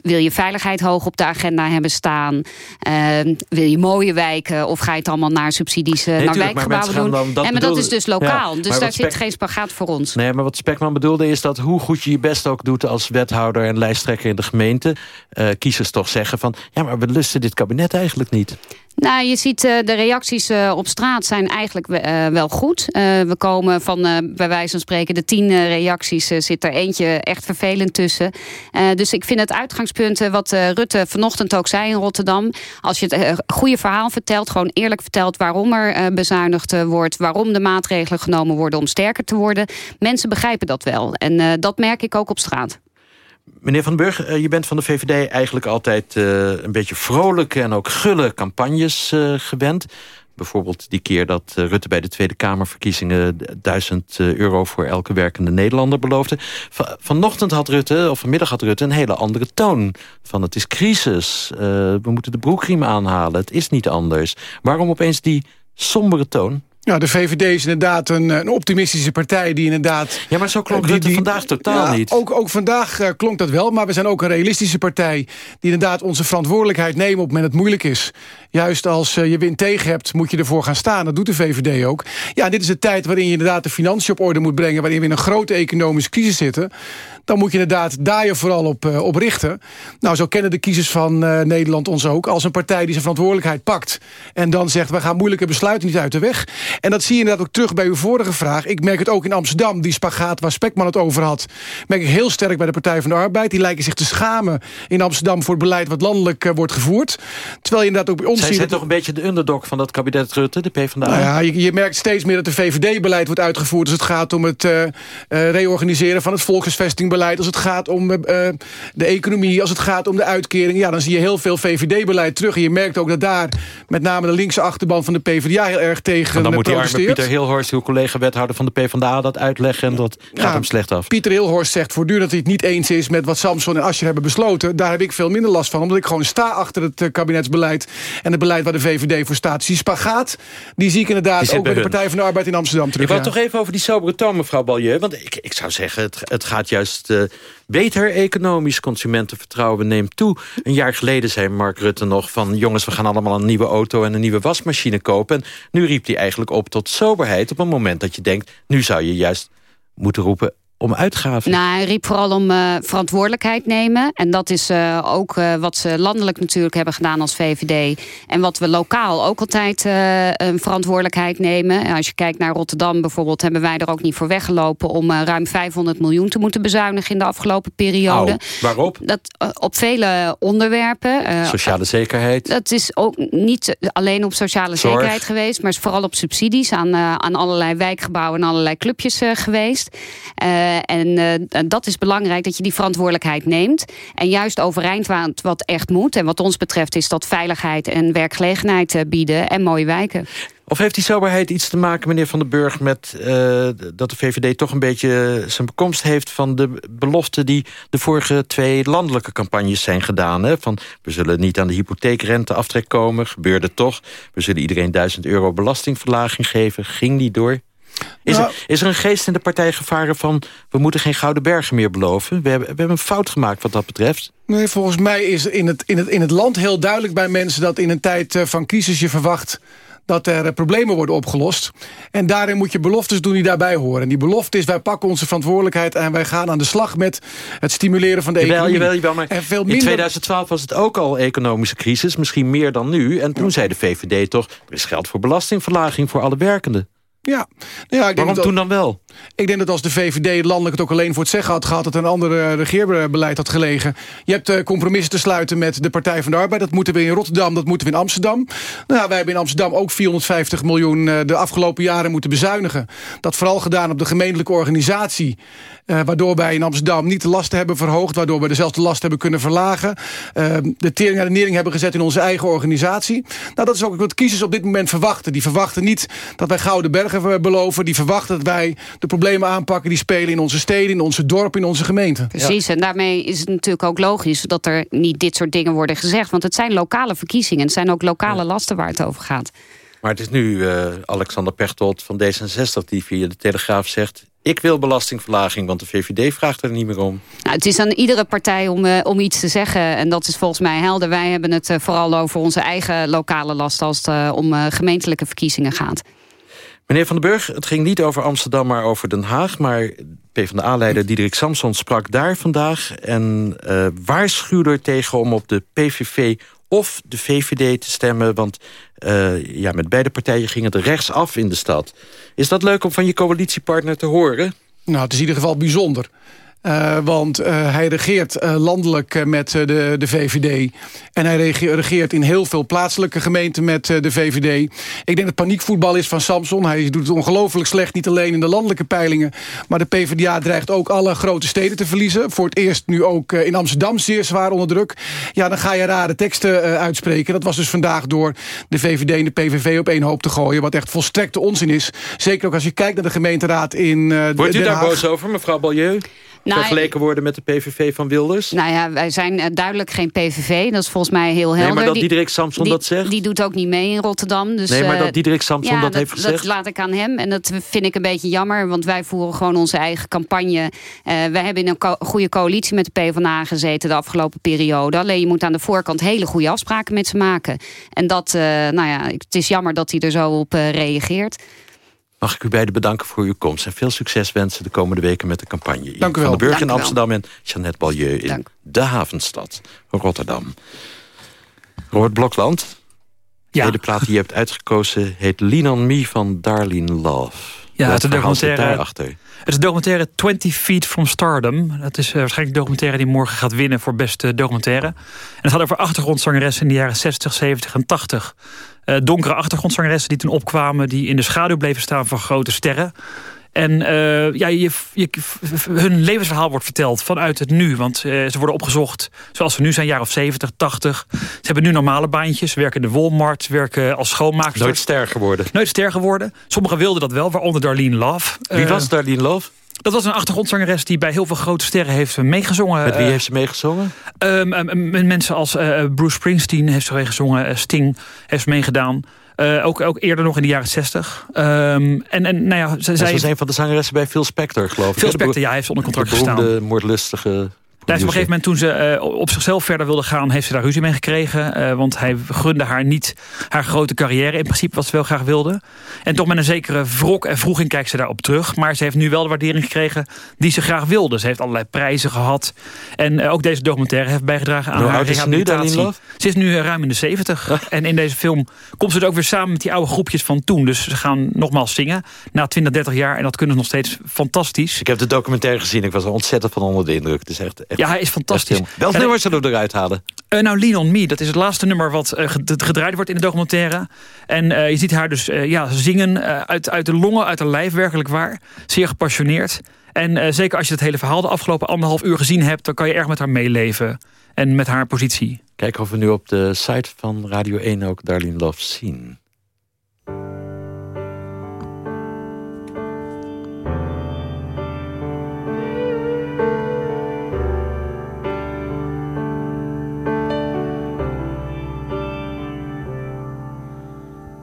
wil je veiligheid hoog op de agenda hebben staan? wil je mooie wijken? Of ga je het allemaal naar subsidies nee, naar wijkgebouwen doen? Dat en maar dat is dus lokaal. Ja, dus daar zit geen spagaat voor ons. Nee, maar wat Spekman bedoelde is dat... hoe goed je je best ook doet als wethouder en lijsttrekker in de gemeente... kiezers toch zeggen van... ja, maar we lusten dit kabinet eigenlijk niet. Nou, je ziet uh, de reacties uh, op straat zijn eigenlijk uh, wel goed. we komen van, bij wijze van spreken, de tien reacties zit er eentje echt vervelend tussen. dus ik vind het uitgangspunt wat Rutte vanochtend ook zei in Rotterdam. Als je het goede verhaal vertelt, gewoon eerlijk vertelt waarom er bezuinigd wordt. Waarom de maatregelen genomen worden om sterker te worden. Mensen begrijpen dat wel. En dat merk ik ook op straat. Meneer Van Burg, je bent van de VVD eigenlijk altijd uh, een beetje vrolijke en ook gulle campagnes uh, gewend. Bijvoorbeeld die keer dat Rutte bij de Tweede Kamerverkiezingen... 1000 euro voor elke werkende Nederlander beloofde. Van, vanochtend had Rutte, of vanmiddag had Rutte, een hele andere toon. Van het is crisis, we moeten de broekriem aanhalen, het is niet anders. Waarom opeens die sombere toon? Ja, de VVD is inderdaad een, een, optimistische partij die inderdaad... Ja, maar zo klonk die, die, vandaag totaal ja, niet. Ook, ook vandaag uh, klonk dat wel, maar we zijn ook een realistische partij... die inderdaad onze verantwoordelijkheid nemen op het moment het moeilijk is. Juist als uh, je wind tegen hebt, moet je ervoor gaan staan. Dat doet de VVD ook. Ja, dit is de tijd waarin je inderdaad de financiën op orde moet brengen... waarin we in een grote economische crisis zitten dan moet je inderdaad daar je vooral op, uh, op richten. Nou, zo kennen de kiezers van Nederland ons ook... als een partij die zijn verantwoordelijkheid pakt... en dan zegt, we gaan moeilijke besluiten niet uit de weg. En dat zie je inderdaad ook terug bij uw vorige vraag. Ik merk het ook in Amsterdam, die spagaat waar Spekman het over had... merk ik heel sterk bij de Partij van de Arbeid. Die lijken zich te schamen in Amsterdam voor het beleid wat landelijk uh, wordt gevoord. Terwijl je inderdaad ook bij ons Zij zijn toch een beetje de underdog van dat kabinet Rutte, de PvdA? Nou ja, je, je merkt steeds meer dat de VVD-beleid wordt uitgevoerd... als het gaat om het uh, uh, reorganiseren van het volkshuisvestingbeleid... als het gaat om de economie, als het gaat om de uitkering... ja, dan zie je heel veel VVD-beleid terug. En je merkt ook dat daar met name de linkse achterban van de PvdA... heel erg tegen moet die arme Pieter Hilhorst, uw collega-wethouder van de PvdA... dat uitleggen en dat gaat Ja, hem slecht af. Pieter Hilhorst zegt voortdurend dat hij het niet eens is... met wat Samson en Asscher hebben besloten. Daar heb ik veel minder last van. Omdat ik gewoon sta achter het eh, kabinetsbeleid... en het beleid waar de VVD voor staat. Dus die spagaat, die zie ik inderdaad ook bij bij de. Partij van de Arbeid in Amsterdam terug. Ik wou ja. toch even over die sobere toon, mevrouw Balieu. Want ik, ik zou zeggen, het, het gaat juist eh, beter economisch. Consumentenvertrouwen neemt toe. Een jaar geleden zei Mark Rutte nog van... jongens, we gaan allemaal een nieuwe auto en een nieuwe wasmachine kopen. En nu riep hij eigenlijk op tot soberheid... op een moment dat je denkt, nu zou je juist moeten roepen om uitgaven. Nou, hij riep vooral om uh, verantwoordelijkheid nemen. En dat is uh, ook uh, wat ze landelijk natuurlijk hebben gedaan als VVD. En wat we lokaal ook altijd een verantwoordelijkheid nemen. En als je kijkt naar Rotterdam bijvoorbeeld... hebben wij er ook niet voor weggelopen... om ruim 500 miljoen te moeten bezuinigen in de afgelopen periode. Au, waarom? Dat, op vele onderwerpen. Sociale zekerheid. Dat is ook niet alleen op sociale Zorg. zekerheid geweest... maar is vooral op subsidies aan, aan allerlei wijkgebouwen... en allerlei clubjes geweest. En uh, dat is belangrijk, dat je die verantwoordelijkheid neemt. En juist overeind wat, wat echt moet. En wat ons betreft is dat veiligheid en werkgelegenheid uh, bieden en mooie wijken. Of heeft die soberheid iets te maken, meneer Van den Burg... met dat de VVD toch een beetje zijn bekomst heeft... van de beloften die de vorige twee landelijke campagnes zijn gedaan? Hè? Van, we zullen niet aan de hypotheekrenteaftrek komen, gebeurde toch. We zullen iedereen 1000 euro belastingverlaging geven, ging niet door. Is, Nou- er, is er een geest in de partij gevaren van... we moeten geen gouden bergen meer beloven? We hebben, we hebben een fout gemaakt wat dat betreft. Nee, volgens mij is in het, in, het, in het land heel duidelijk bij mensen... dat in een tijd eh, van crisis je verwacht dat er eh, problemen worden opgelost. En daarin moet je beloftes doen die daarbij horen. En die belofte is, wij pakken onze verantwoordelijkheid... en wij gaan aan de slag met het stimuleren van de Jawel, economie. jawel, jawel, maar en veel in minder... 2012 was het ook al economische crisis. Misschien meer dan nu. En toen zei de VVD toch... er is geld voor belastingverlaging voor alle werkenden. Ja. Nou ja, ik Waarom dat, toen dan wel? Ik denk dat als de VVD landelijk het ook alleen voor het zeggen had gehad... dat er een ander eh, regeerbeleid had gelegen. Je hebt uh, compromissen te sluiten met de Partij van de Arbeid. Dat moeten we in Rotterdam, dat moeten we in Amsterdam. Nou ja, wij hebben in Amsterdam ook 450 miljoen... Uh, de afgelopen jaren moeten bezuinigen. Dat vooral gedaan op de gemeentelijke organisatie. Uh, waardoor wij in Amsterdam niet de lasten hebben verhoogd... waardoor we dezelfde lasten hebben kunnen verlagen. De tering naar de nering hebben gezet in onze eigen organisatie. Nou, dat is ook wat kiezers op dit moment verwachten. Die verwachten niet dat wij gouden bergen beloven. Die verwachten dat wij de problemen aanpakken... die spelen in onze steden, in onze dorpen, in onze gemeenten. Precies, ja. en daarmee is het natuurlijk ook logisch... dat er niet dit soort dingen worden gezegd. Want het zijn lokale verkiezingen. Het zijn ook lokale ja. lasten waar het over gaat. Maar het is nu uh, Alexander Pechtold van D66 die via de Telegraaf zegt... ik wil belastingverlaging, want de VVD vraagt er niet meer om. Nou, het is aan iedere partij om, uh, om iets te zeggen. En dat is volgens mij helder. Wij hebben het uh, vooral over onze eigen lokale lasten... als het om gemeentelijke verkiezingen gaat. Meneer Van den Burg, het ging niet over Amsterdam, maar over Den Haag. Maar PvdA-leider Diederik Samson sprak daar vandaag... en uh, waarschuwde er tegen om op de PVV of de VVD te stemmen. Want uh, ja, met beide partijen ging het rechtsaf in de stad. Is dat leuk om van je coalitiepartner te horen? Nou, het is in ieder geval bijzonder. Uh, want uh, hij regeert uh, landelijk met de, de VVD. En hij regeert in heel veel plaatselijke gemeenten met de VVD. Ik denk dat paniekvoetbal is van Samson. Hij doet het ongelooflijk slecht, niet alleen in de landelijke peilingen. Maar de PvdA dreigt ook alle grote steden te verliezen. Voor het eerst nu ook in Amsterdam zeer zwaar onder druk. Ja, dan ga je rare teksten uitspreken. Dat was dus vandaag door de VVD en de PVV op één hoop te gooien. Wat echt volstrekte onzin is. Zeker ook als je kijkt naar de gemeenteraad in Wordt u daar boos over, mevrouw Balieu? Nou, vergeleken worden met de PVV van Wilders? Nou ja, wij zijn uh, duidelijk geen PVV. Dat is volgens mij heel helder. Nee, maar dat die, Diederik Samson die, dat zegt? Die doet ook niet mee in Rotterdam. Dus, nee, maar dat Diederik Samson ja, dat, dat heeft gezegd? dat laat ik aan hem. En dat vind ik een beetje jammer. Want wij voeren gewoon onze eigen campagne. Uh, wij hebben in een co goede coalitie met de PvdA gezeten de afgelopen periode. Alleen je moet aan de voorkant hele goede afspraken met ze maken. En dat, uh, nou ja, het is jammer dat hij er zo op uh, reageert. Mag ik u beiden bedanken voor uw komst. En veel succes wensen de komende weken met de campagne. Dank u wel. Van de Burg in Amsterdam en Jeannette Balieu in Dank. de havenstad Rotterdam. Robert Blokland, De hele plaat die je hebt uitgekozen heet Lean on Me van Darlene Love. Ja, het is een verhaal zit documentaire. daarachter. Het is een documentaire 20 Feet from Stardom. Dat is eh, waarschijnlijk de documentaire die morgen gaat winnen voor beste documentaire. En het gaat over achtergrondzangeressen in de jaren 60, 70 en 80. Eh, donkere achtergrondzangeressen die toen opkwamen, die in de schaduw bleven staan van grote sterren. En eh, ja, je, je, hun levensverhaal wordt verteld vanuit het nu. Want eh, ze worden opgezocht zoals ze nu zijn, jaar of 70, 80. Ze hebben nu normale baantjes. Ze werken in de Walmart, ze werken als schoonmaakster. Nooit ster geworden. Nooit ster geworden. Sommigen wilden dat wel, waaronder Darlene Love. Wie Eh, was Darlene Love? dat was een achtergrondzangeres die bij heel veel grote sterren heeft meegezongen. Met wie heeft ze meegezongen? Met mensen als eh, Bruce Springsteen heeft ze meegezongen. eh, Sting heeft meegedaan. Eh, ook, ook eerder nog in de jaren 60. Ehm, en, en nou ja, ze, Zij was een van de zangeressen bij Phil Spector, geloof ik. Phil? De Spector, ja, hij heeft onder contract de gestaan. beroemde, moordlustige Is op een gegeven moment toen ze eh, op zichzelf verder wilde gaan... heeft ze daar ruzie mee gekregen. eh, want hij gunde haar niet haar grote carrière. In principe wat ze wel graag wilde. En toch met een zekere wrok en vroeging kijkt ze daarop terug. Maar ze heeft nu wel de waardering gekregen die ze graag wilde. Ze heeft allerlei prijzen gehad. En eh, ook deze documentaire heeft bijgedragen aan Hoe haar ze nu, rehabilitatie. Ze is nu ruim in de 70. En in deze film komt ze er ook weer samen met die oude groepjes van toen. Dus ze gaan nogmaals zingen. Na 20, 30 jaar. En dat kunnen ze nog steeds fantastisch. Ik heb de documentaire gezien. Ik was er ontzettend van onder de indruk. Het is echt, echt Ja, hij is fantastisch. Welk nummer zullen we eruit halen? Eh, nou, Lean on Me, dat is het laatste nummer wat eh, ged- gedraaid wordt in de documentaire. En eh, je ziet haar dus ja, zingen uit, uit de longen, uit de lijf, werkelijk waar. Zeer gepassioneerd. En zeker als je het hele verhaal de afgelopen anderhalf uur gezien hebt... dan kan je erg met haar meeleven en met haar positie. Kijken of we nu op de site van Radio 1 ook Darlene Love zien.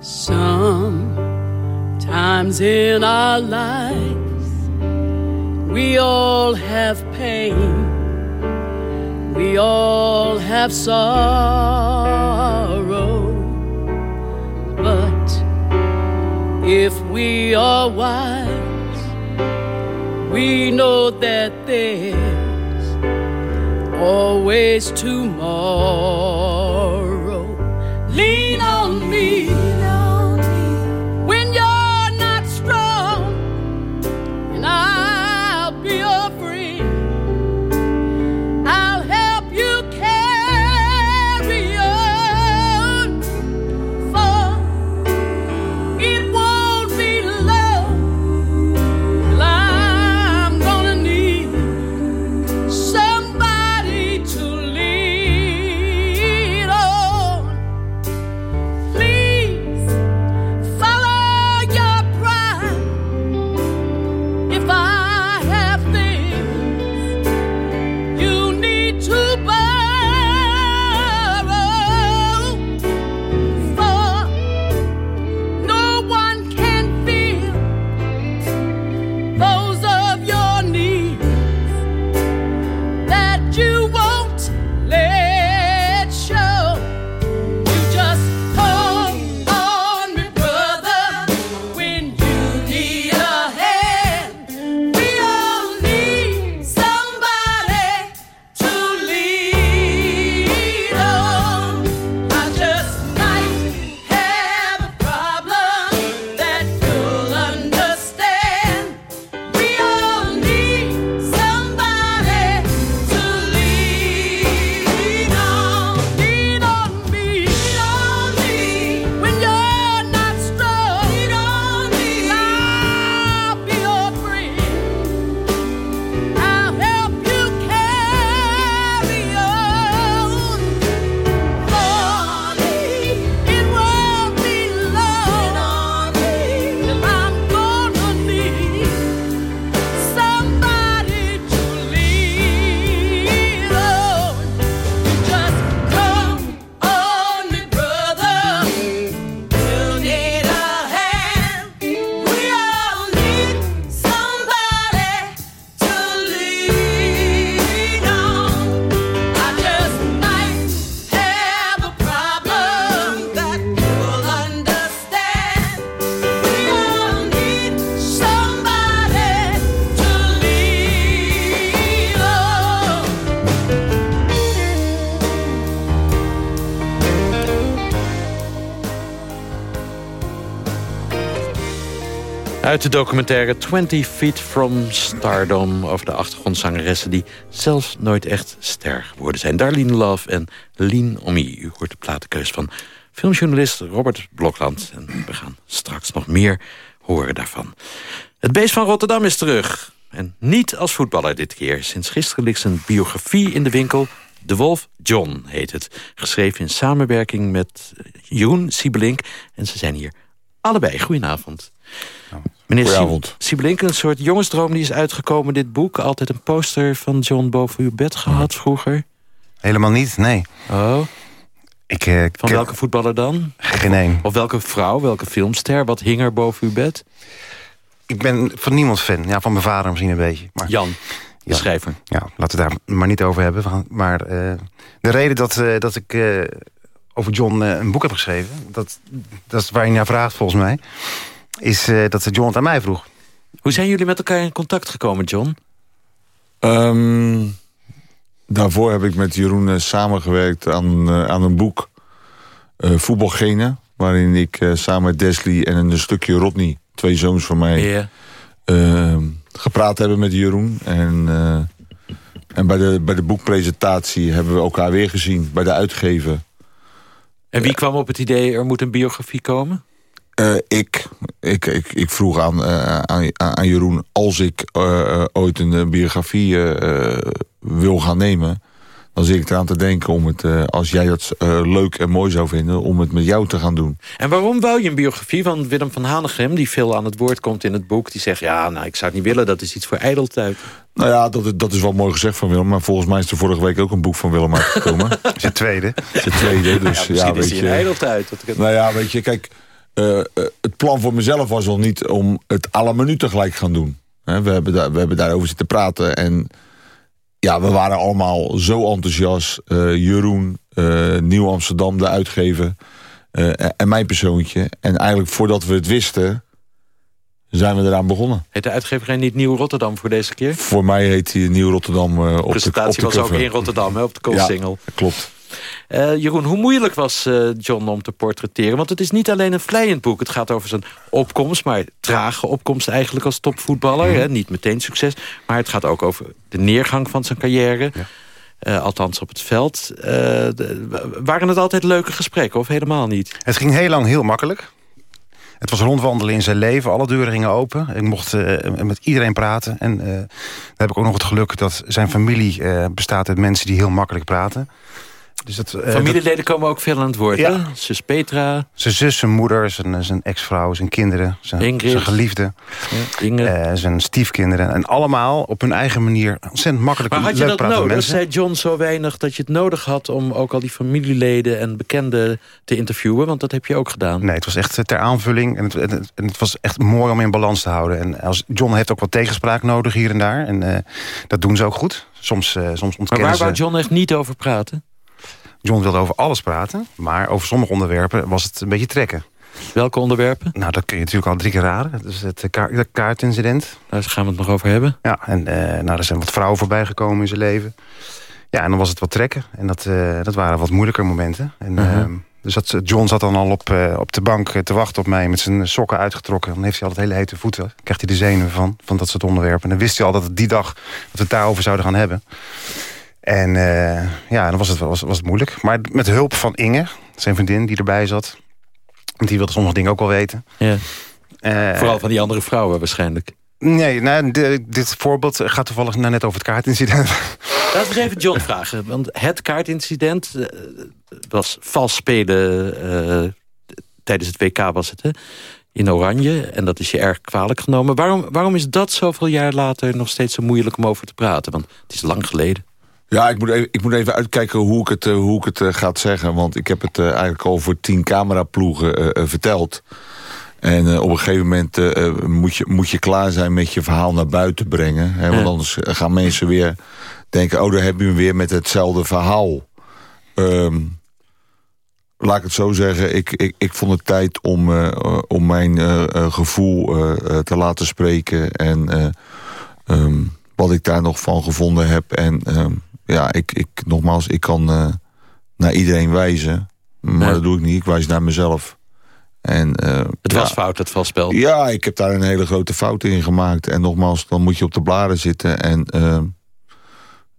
Sometimes in our lives, we all have pain, we all have sorrow. But if we are wise, we know that there's always tomorrow. De documentaire 20 Feet from Stardom... over de achtergrondzangeressen die zelfs nooit echt ster geworden zijn. Darlene Love en Lien Omi. U hoort de platenkeus van filmjournalist Robert Blokland. En we gaan straks nog meer horen daarvan. Het beest van Rotterdam is terug. En niet als voetballer dit keer. Sinds gisteren ligt zijn biografie in de winkel... De Wolf John heet het. Geschreven in samenwerking met Jeroen Siebelink. En ze zijn hier allebei. Goedenavond. Meneer. Siebelink, een soort jongensdroom die is uitgekomen, dit boek. Altijd een poster van John boven uw bed gehad vroeger. Helemaal niet, nee. Oh. Ik, eh, Van welke voetballer dan? Geen één. Of welke vrouw, welke filmster? Wat hing er boven uw bed? Ik ben van niemand fan. Ja, van mijn vader misschien een beetje. Maar, Jan, de schrijver. Ja, laten we daar maar niet over hebben. Maar eh, de reden dat, eh, dat ik over John een boek heb geschreven... Dat, dat is waar je naar vraagt volgens mij... is eh, dat John het aan mij vroeg. Hoe zijn jullie met elkaar in contact gekomen, John? Ehm, daarvoor heb ik met Jeroen eh, samengewerkt aan, eh, aan een boek. eh Voetbalgenen. Waarin ik eh, samen met Desley en een stukje Rodney... twee zoons van mij... Ehm, gepraat hebben met Jeroen. En, eh, en bij, de, bij de boekpresentatie hebben we elkaar weer gezien. Bij de uitgever. En wie kwam op het idee, er moet een biografie komen? Eh, ik, ik, ik, ik vroeg aan, eh, aan, aan Jeroen... als ik eh, ooit een biografie wil gaan nemen... dan zit ik eraan te denken om het, eh, als jij dat eh, leuk en mooi zou vinden... om het met jou te gaan doen. En waarom wou je een biografie van Willem van Hanegem... die veel aan het woord komt in het boek... die zegt, ja, nou, ik zou het niet willen, dat is iets voor ijdeltuit. Nou ja, dat, is- dat is wel mooi gezegd van Willem... maar volgens mij is er vorige week ook een boek van Willem uitgekomen. Dat is het tweede. is het tweede, dus Ja, ja, misschien is weet hij je... Dat ik het... Nou ja, weet je, kijk... eh, eh, het plan voor mezelf was al niet om het alle minuten gelijk gaan doen. We, hebben daar, we hebben daarover zitten praten. En ja, we waren allemaal zo enthousiast. Eh, Jeroen, Nieuw Amsterdam, de uitgever. en mijn persoontje. En eigenlijk voordat we het wisten... zijn we eraan begonnen. Heet de uitgeverij niet Nieuw Rotterdam voor deze keer? Voor mij heet hij Nieuw Rotterdam op de, op presentatie de was ook in Rotterdam, hè, op de Ja, koolsingel. klopt. Eh, Jeroen, hoe moeilijk was eh, John om te portretteren? Want het is niet alleen een vlijend boek. Het gaat over zijn opkomst, maar trage opkomst eigenlijk als topvoetballer. Mhm. hè, niet meteen succes. Maar het gaat ook over de neergang van zijn carrière. Eh, althans op het veld. De- waren het altijd leuke gesprekken of helemaal niet? Het ging heel lang heel makkelijk. Het was rondwandelen in zijn leven. Alle deuren gingen open. Ik mocht met iedereen praten. En dan heb ik ook nog het geluk dat zijn familie bestaat uit mensen die heel makkelijk praten. Dus dat, eh, Familieleden komen ook veel aan het woord. Ja. Hè? Zus Petra, Zijn zus, zijn moeder, zijn, zijn ex-vrouw, zijn kinderen, zijn, Ingrid. zijn geliefde, eh, zijn stiefkinderen. En allemaal op hun eigen manier ontzettend makkelijk Maar had je dat nodig? mensen. Zei John zo weinig dat je het nodig had... om ook al die familieleden en bekenden te interviewen? Want dat heb je ook gedaan. Nee, het was echt eh, ter aanvulling. En het, en het, en het was echt mooi om in balans te houden. En als, John heeft ook wat tegenspraak nodig hier en daar. En eh, dat doen ze ook goed. Soms, eh soms Maar ontkennen waar ze... wou John echt niet over praten? John wilde over alles praten. Maar over sommige onderwerpen was het een beetje trekken. Welke onderwerpen? Nou, dat kun je natuurlijk al drie keer raden. Dus het eh, ka kaartincident. Daar gaan we het nog over hebben. Ja, en eh, nou, er zijn wat vrouwen voorbij gekomen in zijn leven. Ja, en dan was het wat trekken. En dat, eh, dat waren wat moeilijker momenten. En, Mhm. eh, dus dat, John zat dan al op, op de bank te wachten op mij... met zijn sokken uitgetrokken. Dan heeft hij altijd hele hete voeten. Dan krijgt hij de zenuwen van, van dat soort onderwerpen. En dan wist hij al dat het die dag dat we het daarover zouden gaan hebben. En eh, ja, dan was het, was, was het moeilijk. Maar met hulp van Inge, zijn vriendin die erbij zat... want die wilde sommige dingen ook wel weten. Ja. Eh, Vooral van die andere vrouwen waarschijnlijk. Nee, nou, dit voorbeeld gaat toevallig nou net over het kaartincident. Laten we eens even John vragen. Want het kaartincident eh, was vals spelen... tijdens het WK was het, hè? In Oranje. En dat is je erg kwalijk genomen. Waarom, waarom is dat zoveel jaar later nog steeds zo moeilijk om over te praten? Want het is lang geleden. Ja, ik moet even, ik moet even uitkijken hoe ik het, eh, hoe ik het eh, ga zeggen. Want ik heb het eh, eigenlijk al voor tien cameraploegen verteld. En op een gegeven moment moet, je, moet je klaar zijn met je verhaal naar buiten brengen. Hè, want anders gaan mensen weer denken... oh, daar heb je hem weer met hetzelfde verhaal. Ehm, laat ik het zo zeggen. Ik, ik, ik vond het tijd om, om mijn gevoel te laten spreken. En eh, ehm, wat ik daar nog van gevonden heb. En ehm, ja, ik, ik, nogmaals, ik kan eh, naar iedereen wijzen. Maar Ja. dat doe ik niet. Ik wijs naar mezelf. En, eh, Het ja, was fout, het valspel. Ja, ik heb daar een hele grote fout in gemaakt. En nogmaals, dan moet je op de blaren zitten. En eh,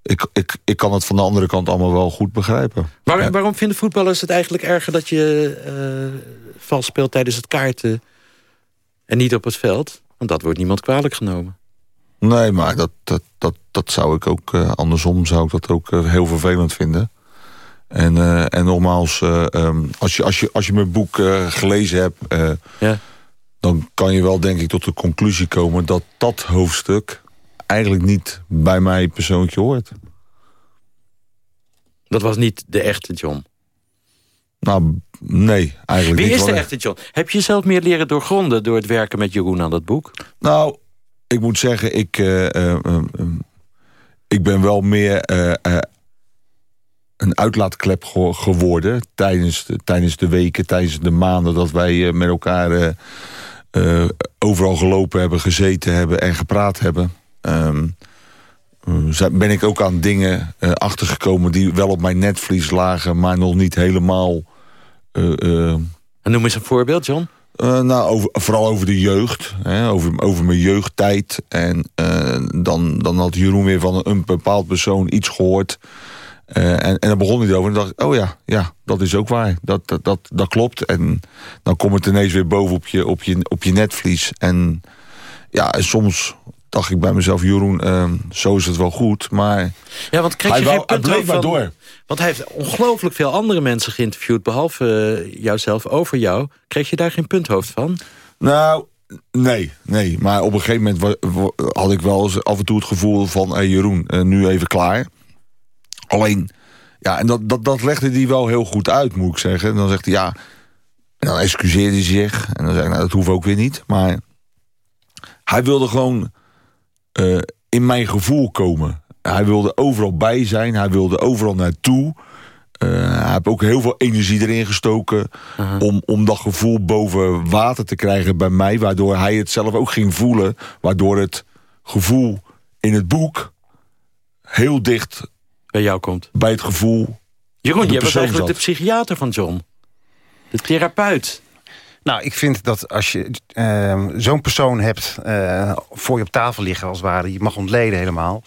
ik, ik, ik kan het van de andere kant allemaal wel goed begrijpen. Waar- Waarom vinden voetballers het eigenlijk erger dat je eh, vals speelt tijdens het kaarten en niet op het veld? Want dat wordt niemand kwalijk genomen. Nee, maar dat, dat, dat, dat zou ik ook eh, andersom zou ik dat ook eh, heel vervelend vinden. En, eh, en nogmaals, eh, ehm, als, je, als, je, als je mijn boek gelezen hebt... Ja. dan kan je wel denk ik tot de conclusie komen... dat dat hoofdstuk eigenlijk niet bij mij persoonlijk hoort. Dat was niet de echte John. Nou, nee, eigenlijk Wie niet. is de echte John? Heb je jezelf meer leren doorgronden door het werken met Jeroen aan dat boek? Nou, ik moet zeggen, ik, eh, eh, eh, ik ben wel meer een uitlaatklep ge- geworden tijdens de, tijdens de weken, tijdens de maanden dat wij met elkaar overal gelopen hebben, gezeten hebben en gepraat hebben. Ehm, eh, ben ik ook aan dingen achtergekomen die wel op mijn netvlies lagen, maar nog niet helemaal. En noem eens een voorbeeld, John. Eh, nou, over, vooral over de jeugd. Hè, over, over mijn jeugdtijd. En eh, dan, dan had Jeroen weer van een bepaald persoon iets gehoord. Eh, en, en dan begon hij erover en dacht ik, oh ja, ja, dat is ook waar. Dat, dat, dat, dat klopt. En dan komt het ineens weer boven op je, op je, op je netvlies. En ja, en soms dacht ik bij mezelf, Jeroen, zo is het wel goed. Maar Ja, want kreeg hij, je geen hij punt bleef maar door. Want hij heeft ongelooflijk veel andere mensen geïnterviewd... behalve eh, jouzelf, over jou. Kreeg je daar geen punthoofd van? Nou, nee, nee. Maar op een gegeven moment had ik wel af en toe het gevoel van... Hey Jeroen, eh, nu even klaar. Alleen, ja, en dat, dat, dat legde hij wel heel goed uit, moet ik zeggen. En dan zegt hij, ja... Dan excuseerde hij zich. En dan zei ik, nou, dat hoeft ook weer niet. Maar hij wilde gewoon eh, in mijn gevoel komen. Hij wilde overal bij zijn. Hij wilde overal naartoe. Eh, hij heeft ook heel veel energie erin gestoken... om, om dat gevoel boven water te krijgen bij mij... waardoor hij het zelf ook ging voelen... waardoor het gevoel in het boek heel dicht bij jou komt. Bij het gevoel. Jeroen, jij was eigenlijk de psychiater van John. De therapeut. Nou, ik vind dat als je eh, zo'n persoon hebt eh, voor je op tafel liggen, als het ware, je mag ontleden helemaal,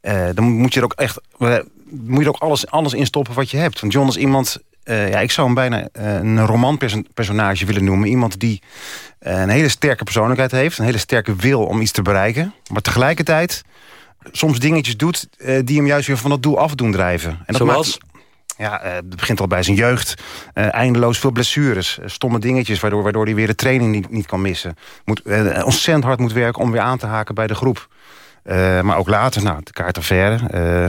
eh, dan moet je er ook echt, moet je er ook alles, alles in stoppen wat je hebt. Want John is iemand, eh, ja, ik zou hem bijna eh, een romanpersonage willen noemen. Iemand die een hele sterke persoonlijkheid heeft, een hele sterke wil om iets te bereiken, maar tegelijkertijd soms dingetjes doet die hem juist weer van dat doel af doen drijven. En dat Zoals? maakt- ja, het begint al bij zijn jeugd. Eindeloos veel blessures. stomme dingetjes waardoor, waardoor hij weer de training niet, niet kan missen. Moet, ontzettend hard moet werken om weer aan te haken bij de groep. Eh, maar ook later, nou, de kaartaffaire. eh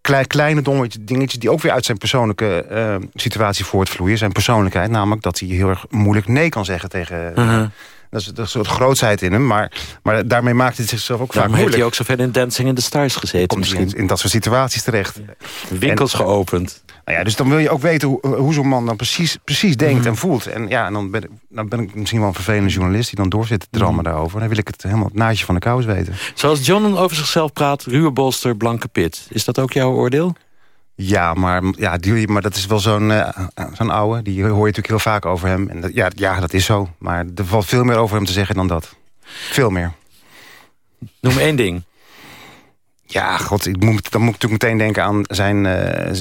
klei- kleine domme dingetjes die ook weer uit zijn persoonlijke eh, situatie voortvloeien. Zijn persoonlijkheid, namelijk dat hij heel erg moeilijk nee kan zeggen tegen... Mhm. Dat is, dat is een soort grootsheid in hem, maar, maar daarmee maakt hij zichzelf ook Daarom vaak heeft hij moeilijk. ook zo ver in Dancing in the Stars gezeten Komt misschien. in, in dat soort situaties terecht. Winkels En- geopend. Nou ja, dus dan wil je ook weten hoe, hoe zo'n man dan precies, precies Mhm. denkt en voelt. En ja, en dan ben, ik, dan ben ik misschien wel een vervelende journalist... die dan door zit te drammen Mhm. daarover. Dan wil ik het helemaal het naadje van de kous weten. Zoals John over zichzelf praat, ruwe bolster, blanke pit. Is dat ook jouw oordeel? Ja, maar, ja, die, maar dat is wel zo'n eh, zo'n ouwe. Die hoor je natuurlijk heel vaak over hem. En dat, ja, ja, dat is zo. Maar er valt veel meer over hem te zeggen dan dat. Veel meer. Noem één ding. Ja, god, ik moet, dan moet ik natuurlijk meteen denken aan zijn, eh,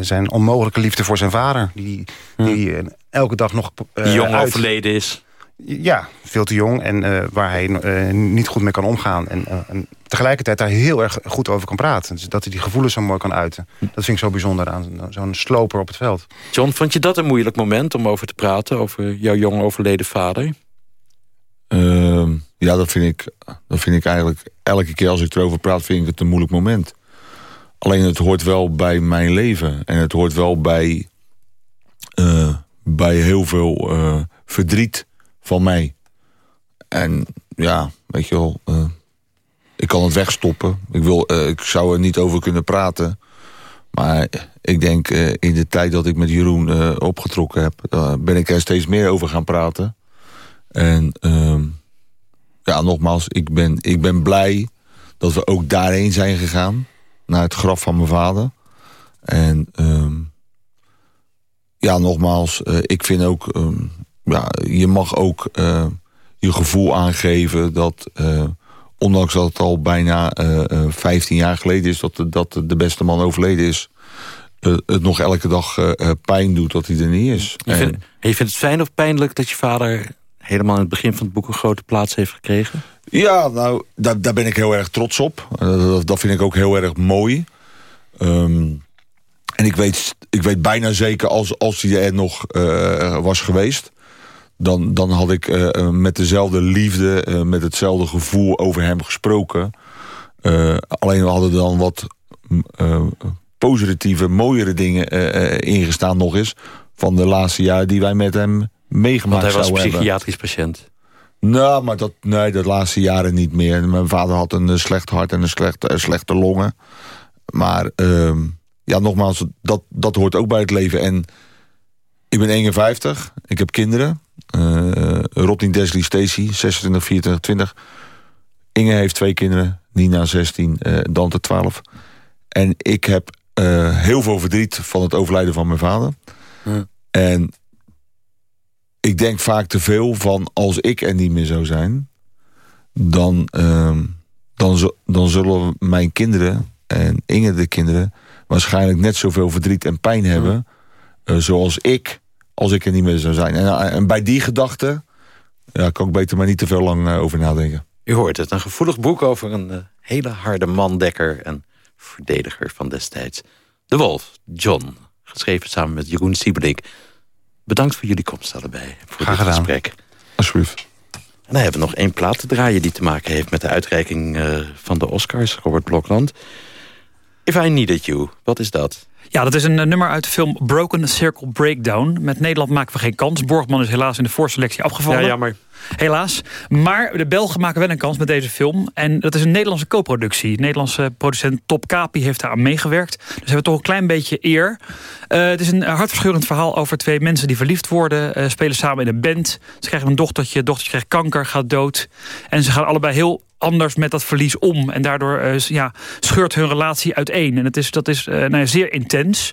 zijn onmogelijke liefde voor zijn vader. Die, die eh, elke dag nog eh, Die jong uit- overleden is. Ja, veel te jong en eh, waar hij eh, niet goed mee kan omgaan. En, eh, en tegelijkertijd daar heel erg goed over kan praten. Dus dat hij die gevoelens zo mooi kan uiten. Dat vind ik zo bijzonder aan zo'n- zo'n sloper op het veld. John, vond je dat een moeilijk moment om over te praten? Over jouw jong overleden vader? Ehm, ja, dat vind, ik, dat vind ik eigenlijk... Elke keer als ik erover praat, vind ik het een moeilijk moment. Alleen het hoort wel bij mijn leven. En het hoort wel bij, eh, bij heel veel eh, verdriet van mij. En ja, weet je wel... eh, ik kan het wegstoppen. Ik, wil, ik zou er niet over kunnen praten. Maar ik denk in de tijd dat ik met Jeroen opgetrokken heb... ben ik er steeds meer over gaan praten. En ehm, ja, nogmaals, ik ben, ik ben blij dat we ook daarheen zijn gegaan. Naar het graf van mijn vader. En ehm, ja, nogmaals, eh, ik vind ook... ehm, ja, je mag ook eh, je gevoel aangeven dat... eh, ondanks dat het al bijna eh, eh, 15 jaar geleden is... dat, de- dat de beste man overleden is... het nog elke dag pijn doet dat hij er niet is. Je, vindt, en je vindt het fijn of pijnlijk dat je vader... helemaal in het begin van het boek een grote plaats heeft gekregen? Ja, nou, daar, daar ben ik heel erg trots op. Eh, dat, vind ik ook heel erg mooi. Ehm, en ik weet, ik weet bijna zeker, als, als hij er nog eh, was geweest... Dan, dan had ik eh, met dezelfde liefde, met hetzelfde gevoel over hem gesproken. Alleen we hadden dan wat mm, positieve, mooiere dingen ingestaan nog eens... van de laatste jaren die wij met hem meegemaakt Want hij was hebben. psychiatrisch patiënt. Nou, maar dat, nee, de laatste jaren niet meer. Mijn vader had een eh, slecht hart en een slechte, eh, slechte longen. Maar ehm, ja, nogmaals, dat, dat hoort ook bij het leven. En ik ben 51, ik heb kinderen. Eh Rodney Desley Stacy, 26, 24, 20. Inge heeft twee kinderen, Nina 16, eh Dante 12. En ik heb heel veel verdriet van het overlijden van mijn vader. En ik denk vaak te veel van als ik er niet meer zou zijn, dan, ehm, dan, zu- dan zullen mijn kinderen en Inge de kinderen waarschijnlijk net zoveel verdriet en pijn hebben eh, zoals ik als ik er niet meer zou zijn. En, eh, en bij die gedachte ja, kan ik beter maar niet te veel lang eh, over nadenken. U hoort het, een gevoelig boek over een hele harde mandekker... en verdediger van destijds. De Wolf, John, geschreven samen met Jeroen Siebelink. Bedankt voor jullie komst allebei, voor Graag dit gedaan. gesprek. Alsjeblieft. En dan hebben we nog één plaat te draaien... die te maken heeft met de uitreiking eh, van de Oscars, Robert Blokland. If I Needed You, wat is dat? Ja, dat is een eh, nummer uit de film Broken Circle Breakdown. Met Nederland maken we geen kans. Borgman is helaas in de voorselectie afgevallen. Ja, jammer. Helaas. Maar de Belgen maken wel een kans met deze film. En dat is een Nederlandse co-productie. Nederlandse producent Top Kapi heeft daar aan meegewerkt. Dus we hebben toch een klein beetje eer. Eh, het is een hartverscheurend verhaal over twee mensen die verliefd worden. eh, spelen samen in een band. Ze krijgen een dochtertje. Dochtertje krijgt kanker, gaat dood. En ze gaan allebei heel anders met dat verlies om. En daardoor eh, ja, scheurt hun relatie uiteen. En het is, dat is eh, nou ja, zeer intens.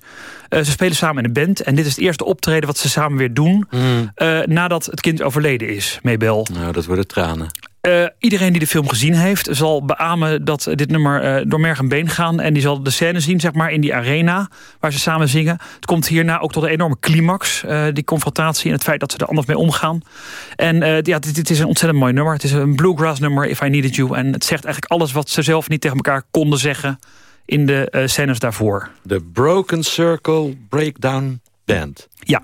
Eh, ze spelen samen in een band. En dit is het eerste optreden wat ze samen weer doen... eh, nadat het kind overleden is, Mabel. Nou, dat worden tranen. Eh, iedereen die de film gezien heeft zal beamen dat dit nummer eh, door merg en been gaan. En die zal de scène zien zeg maar, in die arena waar ze samen zingen. Het komt hierna ook tot een enorme climax. eh, die confrontatie en het feit dat ze er anders mee omgaan. En ja, dit, dit is een ontzettend mooi nummer. Het is een bluegrass nummer, If I Needed You. En het zegt eigenlijk alles wat ze zelf niet tegen elkaar konden zeggen in de scènes daarvoor. De Broken Circle Breakdown Band. Ja.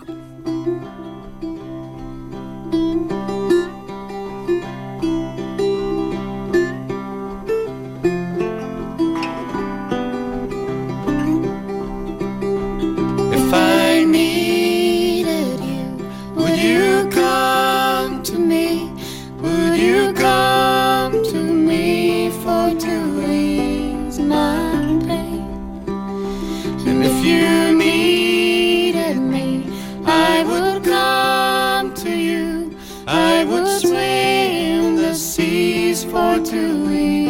I would come to you. I would swim the seas for to ease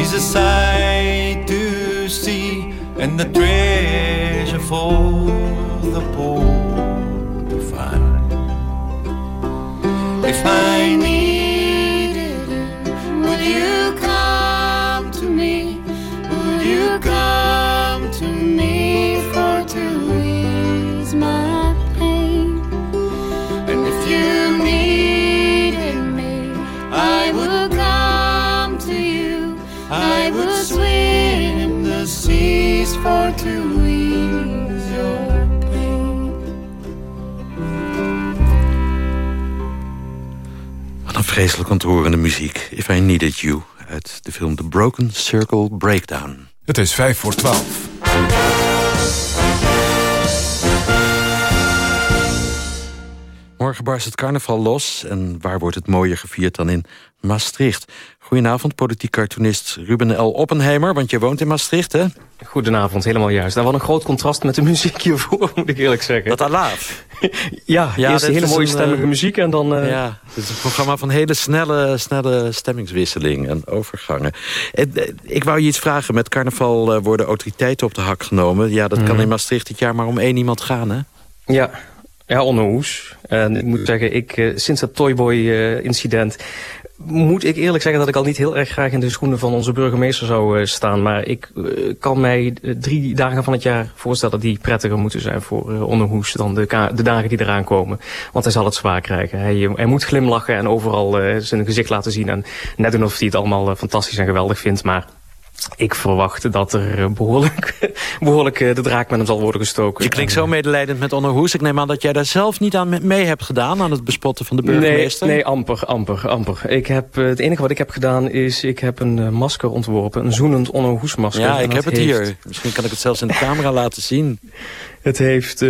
She's a sight to see and the treasure for the poor to find. If I needed vreselijk ontroerende muziek. If I Needed You. Uit de film The Broken Circle Breakdown. Het is vijf voor twaalf. Morgen barst het carnaval los. En waar wordt het mooier gevierd dan in Maastricht? Goedenavond, politiek cartoonist Ruben L. Oppenheimer. Want je woont in Maastricht, hè? Goedenavond, helemaal juist. Nou, wat een groot contrast met de muziek hiervoor, moet ik eerlijk zeggen. Dat alaaf. ja, Ja, eerst hele mooie een, stemmige eh, muziek en dan... eh, Ja, het is een programma van hele snelle, snelle stemmingswisseling en overgangen. En, eh, Ik wou je iets vragen. Met carnaval worden autoriteiten op de hak genomen. Ja, dat kan Mhm. in Maastricht dit jaar maar om één iemand gaan, hè? Ja, ja Onno Hoes. En ik moet zeggen, ik, sinds dat Toyboy-incident... moet ik eerlijk zeggen dat ik al niet heel erg graag in de schoenen van onze burgemeester zou eh, staan. Maar ik eh, kan mij eh, drie dagen van het jaar voorstellen die prettiger moeten zijn voor eh Onno Hoes dan de, dagen die eraan komen. Want hij zal het zwaar krijgen. Hij, hij moet glimlachen en overal zijn gezicht laten zien. En net doen of hij het allemaal fantastisch en geweldig vindt. Maar ik verwacht dat er eh, behoorlijk, behoorlijk eh, de draak met hem zal worden gestoken. Je klinkt zo medelijdend met Onno Hoes. Ik neem aan dat jij daar zelf niet aan me- mee hebt gedaan... aan het bespotten van de burgemeester. Nee, nee, amper, amper, amper. Ik heb, eh, het enige wat ik heb gedaan is, ik heb een masker ontworpen. Een zoenend Onno Hoes masker. Ja, ik heb het heeft- hier. Misschien kan ik het zelfs in de camera laten zien. Het heeft,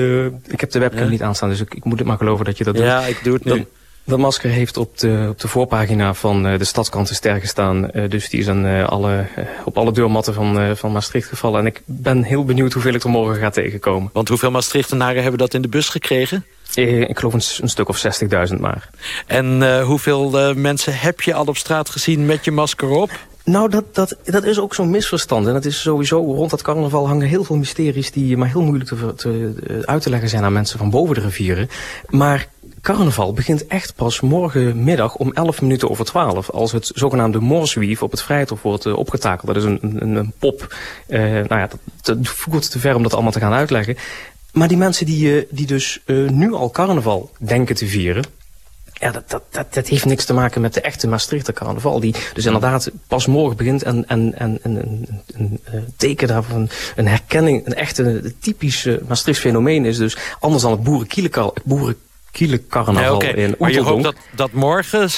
ik heb de webcam Ja. niet aanstaan, dus ik, ik moet het maar geloven dat je dat doet. Ja, ik doe het nu. Dat, dat masker heeft op de, op de voorpagina van eh, de Stadskrant een ster gestaan. Eh, dus die is aan, eh, alle, op alle deurmatten van, van Maastricht gevallen. En ik ben heel benieuwd hoeveel ik er morgen ga tegenkomen. Want hoeveel Maastrichtenaren hebben dat in de bus gekregen? Ik geloof een, stuk of 60.000 maar. En hoeveel mensen heb je al op straat gezien met je masker op? Nou, dat, dat, dat is ook zo'n misverstand. En dat is sowieso, rond dat carnaval hangen heel veel mysteries... die maar heel moeilijk te, te, uit te leggen zijn aan mensen van boven de rivieren. Maar carnaval begint echt pas morgenmiddag om 11 minuten over 12... als het zogenaamde morswief op het Vrijthof wordt eh, opgetakeld. Dat is een, een, een pop. Eh, nou ja, dat, dat voert te ver om dat allemaal te gaan uitleggen. Maar die mensen die, eh, die dus nu al carnaval denken te vieren... Ja, dat, dat, dat, heeft niks te maken met de echte Maastrichter carnaval. Die dus inderdaad pas morgen begint en, en, en, en een, teken daarvan, een herkenning, een echte typisch uh, Maastrichts fenomeen is dus anders dan het boerenkielencarnaval. Ja, oké. in Maar je hoopt dat, dat morgen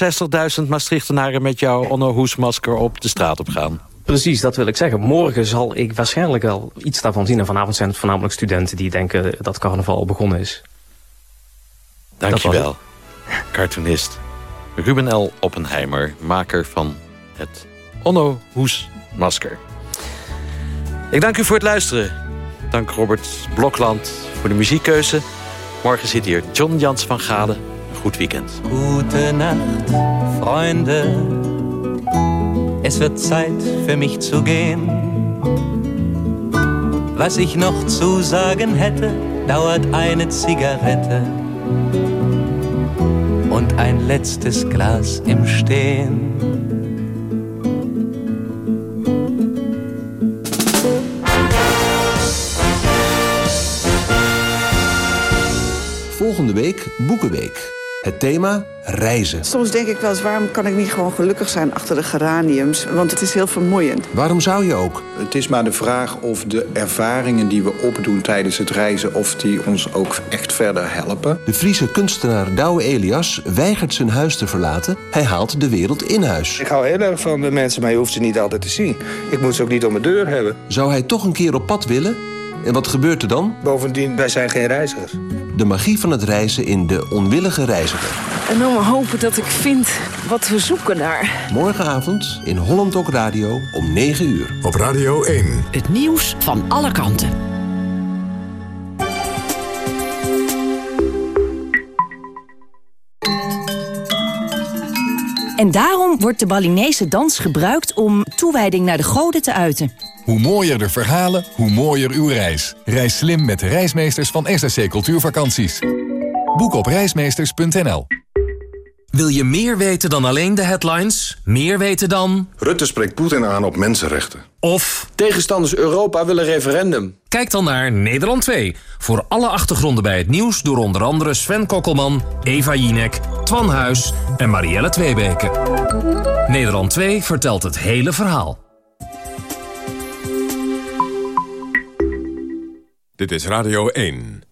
60.000 Maastrichtenaren met jouw Onno Hoes masker op de straat op gaan. Precies, dat wil ik zeggen. Morgen zal ik waarschijnlijk wel iets daarvan zien. En vanavond zijn het voornamelijk studenten die denken dat carnaval al begonnen is. Dankjewel. Cartoonist Ruben L. Oppenheimer, maker van het Onno Hoes masker. Ik dank u voor het luisteren. Dank Robert Blokland voor de muziekkeuze. Morgen zit hier John Jans van. Een goed weekend. Gute Nacht, Freunde. Es wird Zeit für mich zu gehen. Was ich noch zu sagen hätte, dauert eine Zigarette und ein letztes Glas im Stehen. Week Boekenweek. Het thema reizen. Soms denk ik wel eens, waarom kan ik niet gewoon gelukkig zijn achter de geraniums? Want het is heel vermoeiend. Waarom zou je ook? Het is maar de vraag of de ervaringen die we opdoen tijdens het reizen... of die ons ook echt verder helpen. De Friese kunstenaar Douwe Elias weigert zijn huis te verlaten. Hij haalt de wereld in huis. Ik hou heel erg van de mensen, maar je hoeft ze niet altijd te zien. Ik moet ze ook niet om mijn deur hebben. Zou hij toch een keer op pad willen? En wat gebeurt er dan? Bovendien, wij zijn geen reizigers. De magie van het reizen in De Onwillige Reiziger. En dan maar hopen dat ik vind wat we zoeken daar. Morgenavond in Holland Doc Radio om 9 uur. Op Radio 1. Het nieuws van alle kanten. En daarom wordt de Balinese dans gebruikt om toewijding naar de goden te uiten. Hoe mooier de verhalen, hoe mooier uw reis. Reis slim met de reismeesters van SSC Cultuurvakanties. Boek op reismeesters.nl Wil je meer weten dan alleen de headlines? Meer weten dan... Rutte spreekt Poetin aan op mensenrechten. Of... Tegenstanders Europa willen referendum. Kijk dan naar Nederland 2. Voor alle achtergronden bij het nieuws door onder andere Sven Kokkelman, Eva Jinek, Twan Huis en Marielle Tweebeke. Nederland 2 vertelt het hele verhaal. Dit is Radio 1.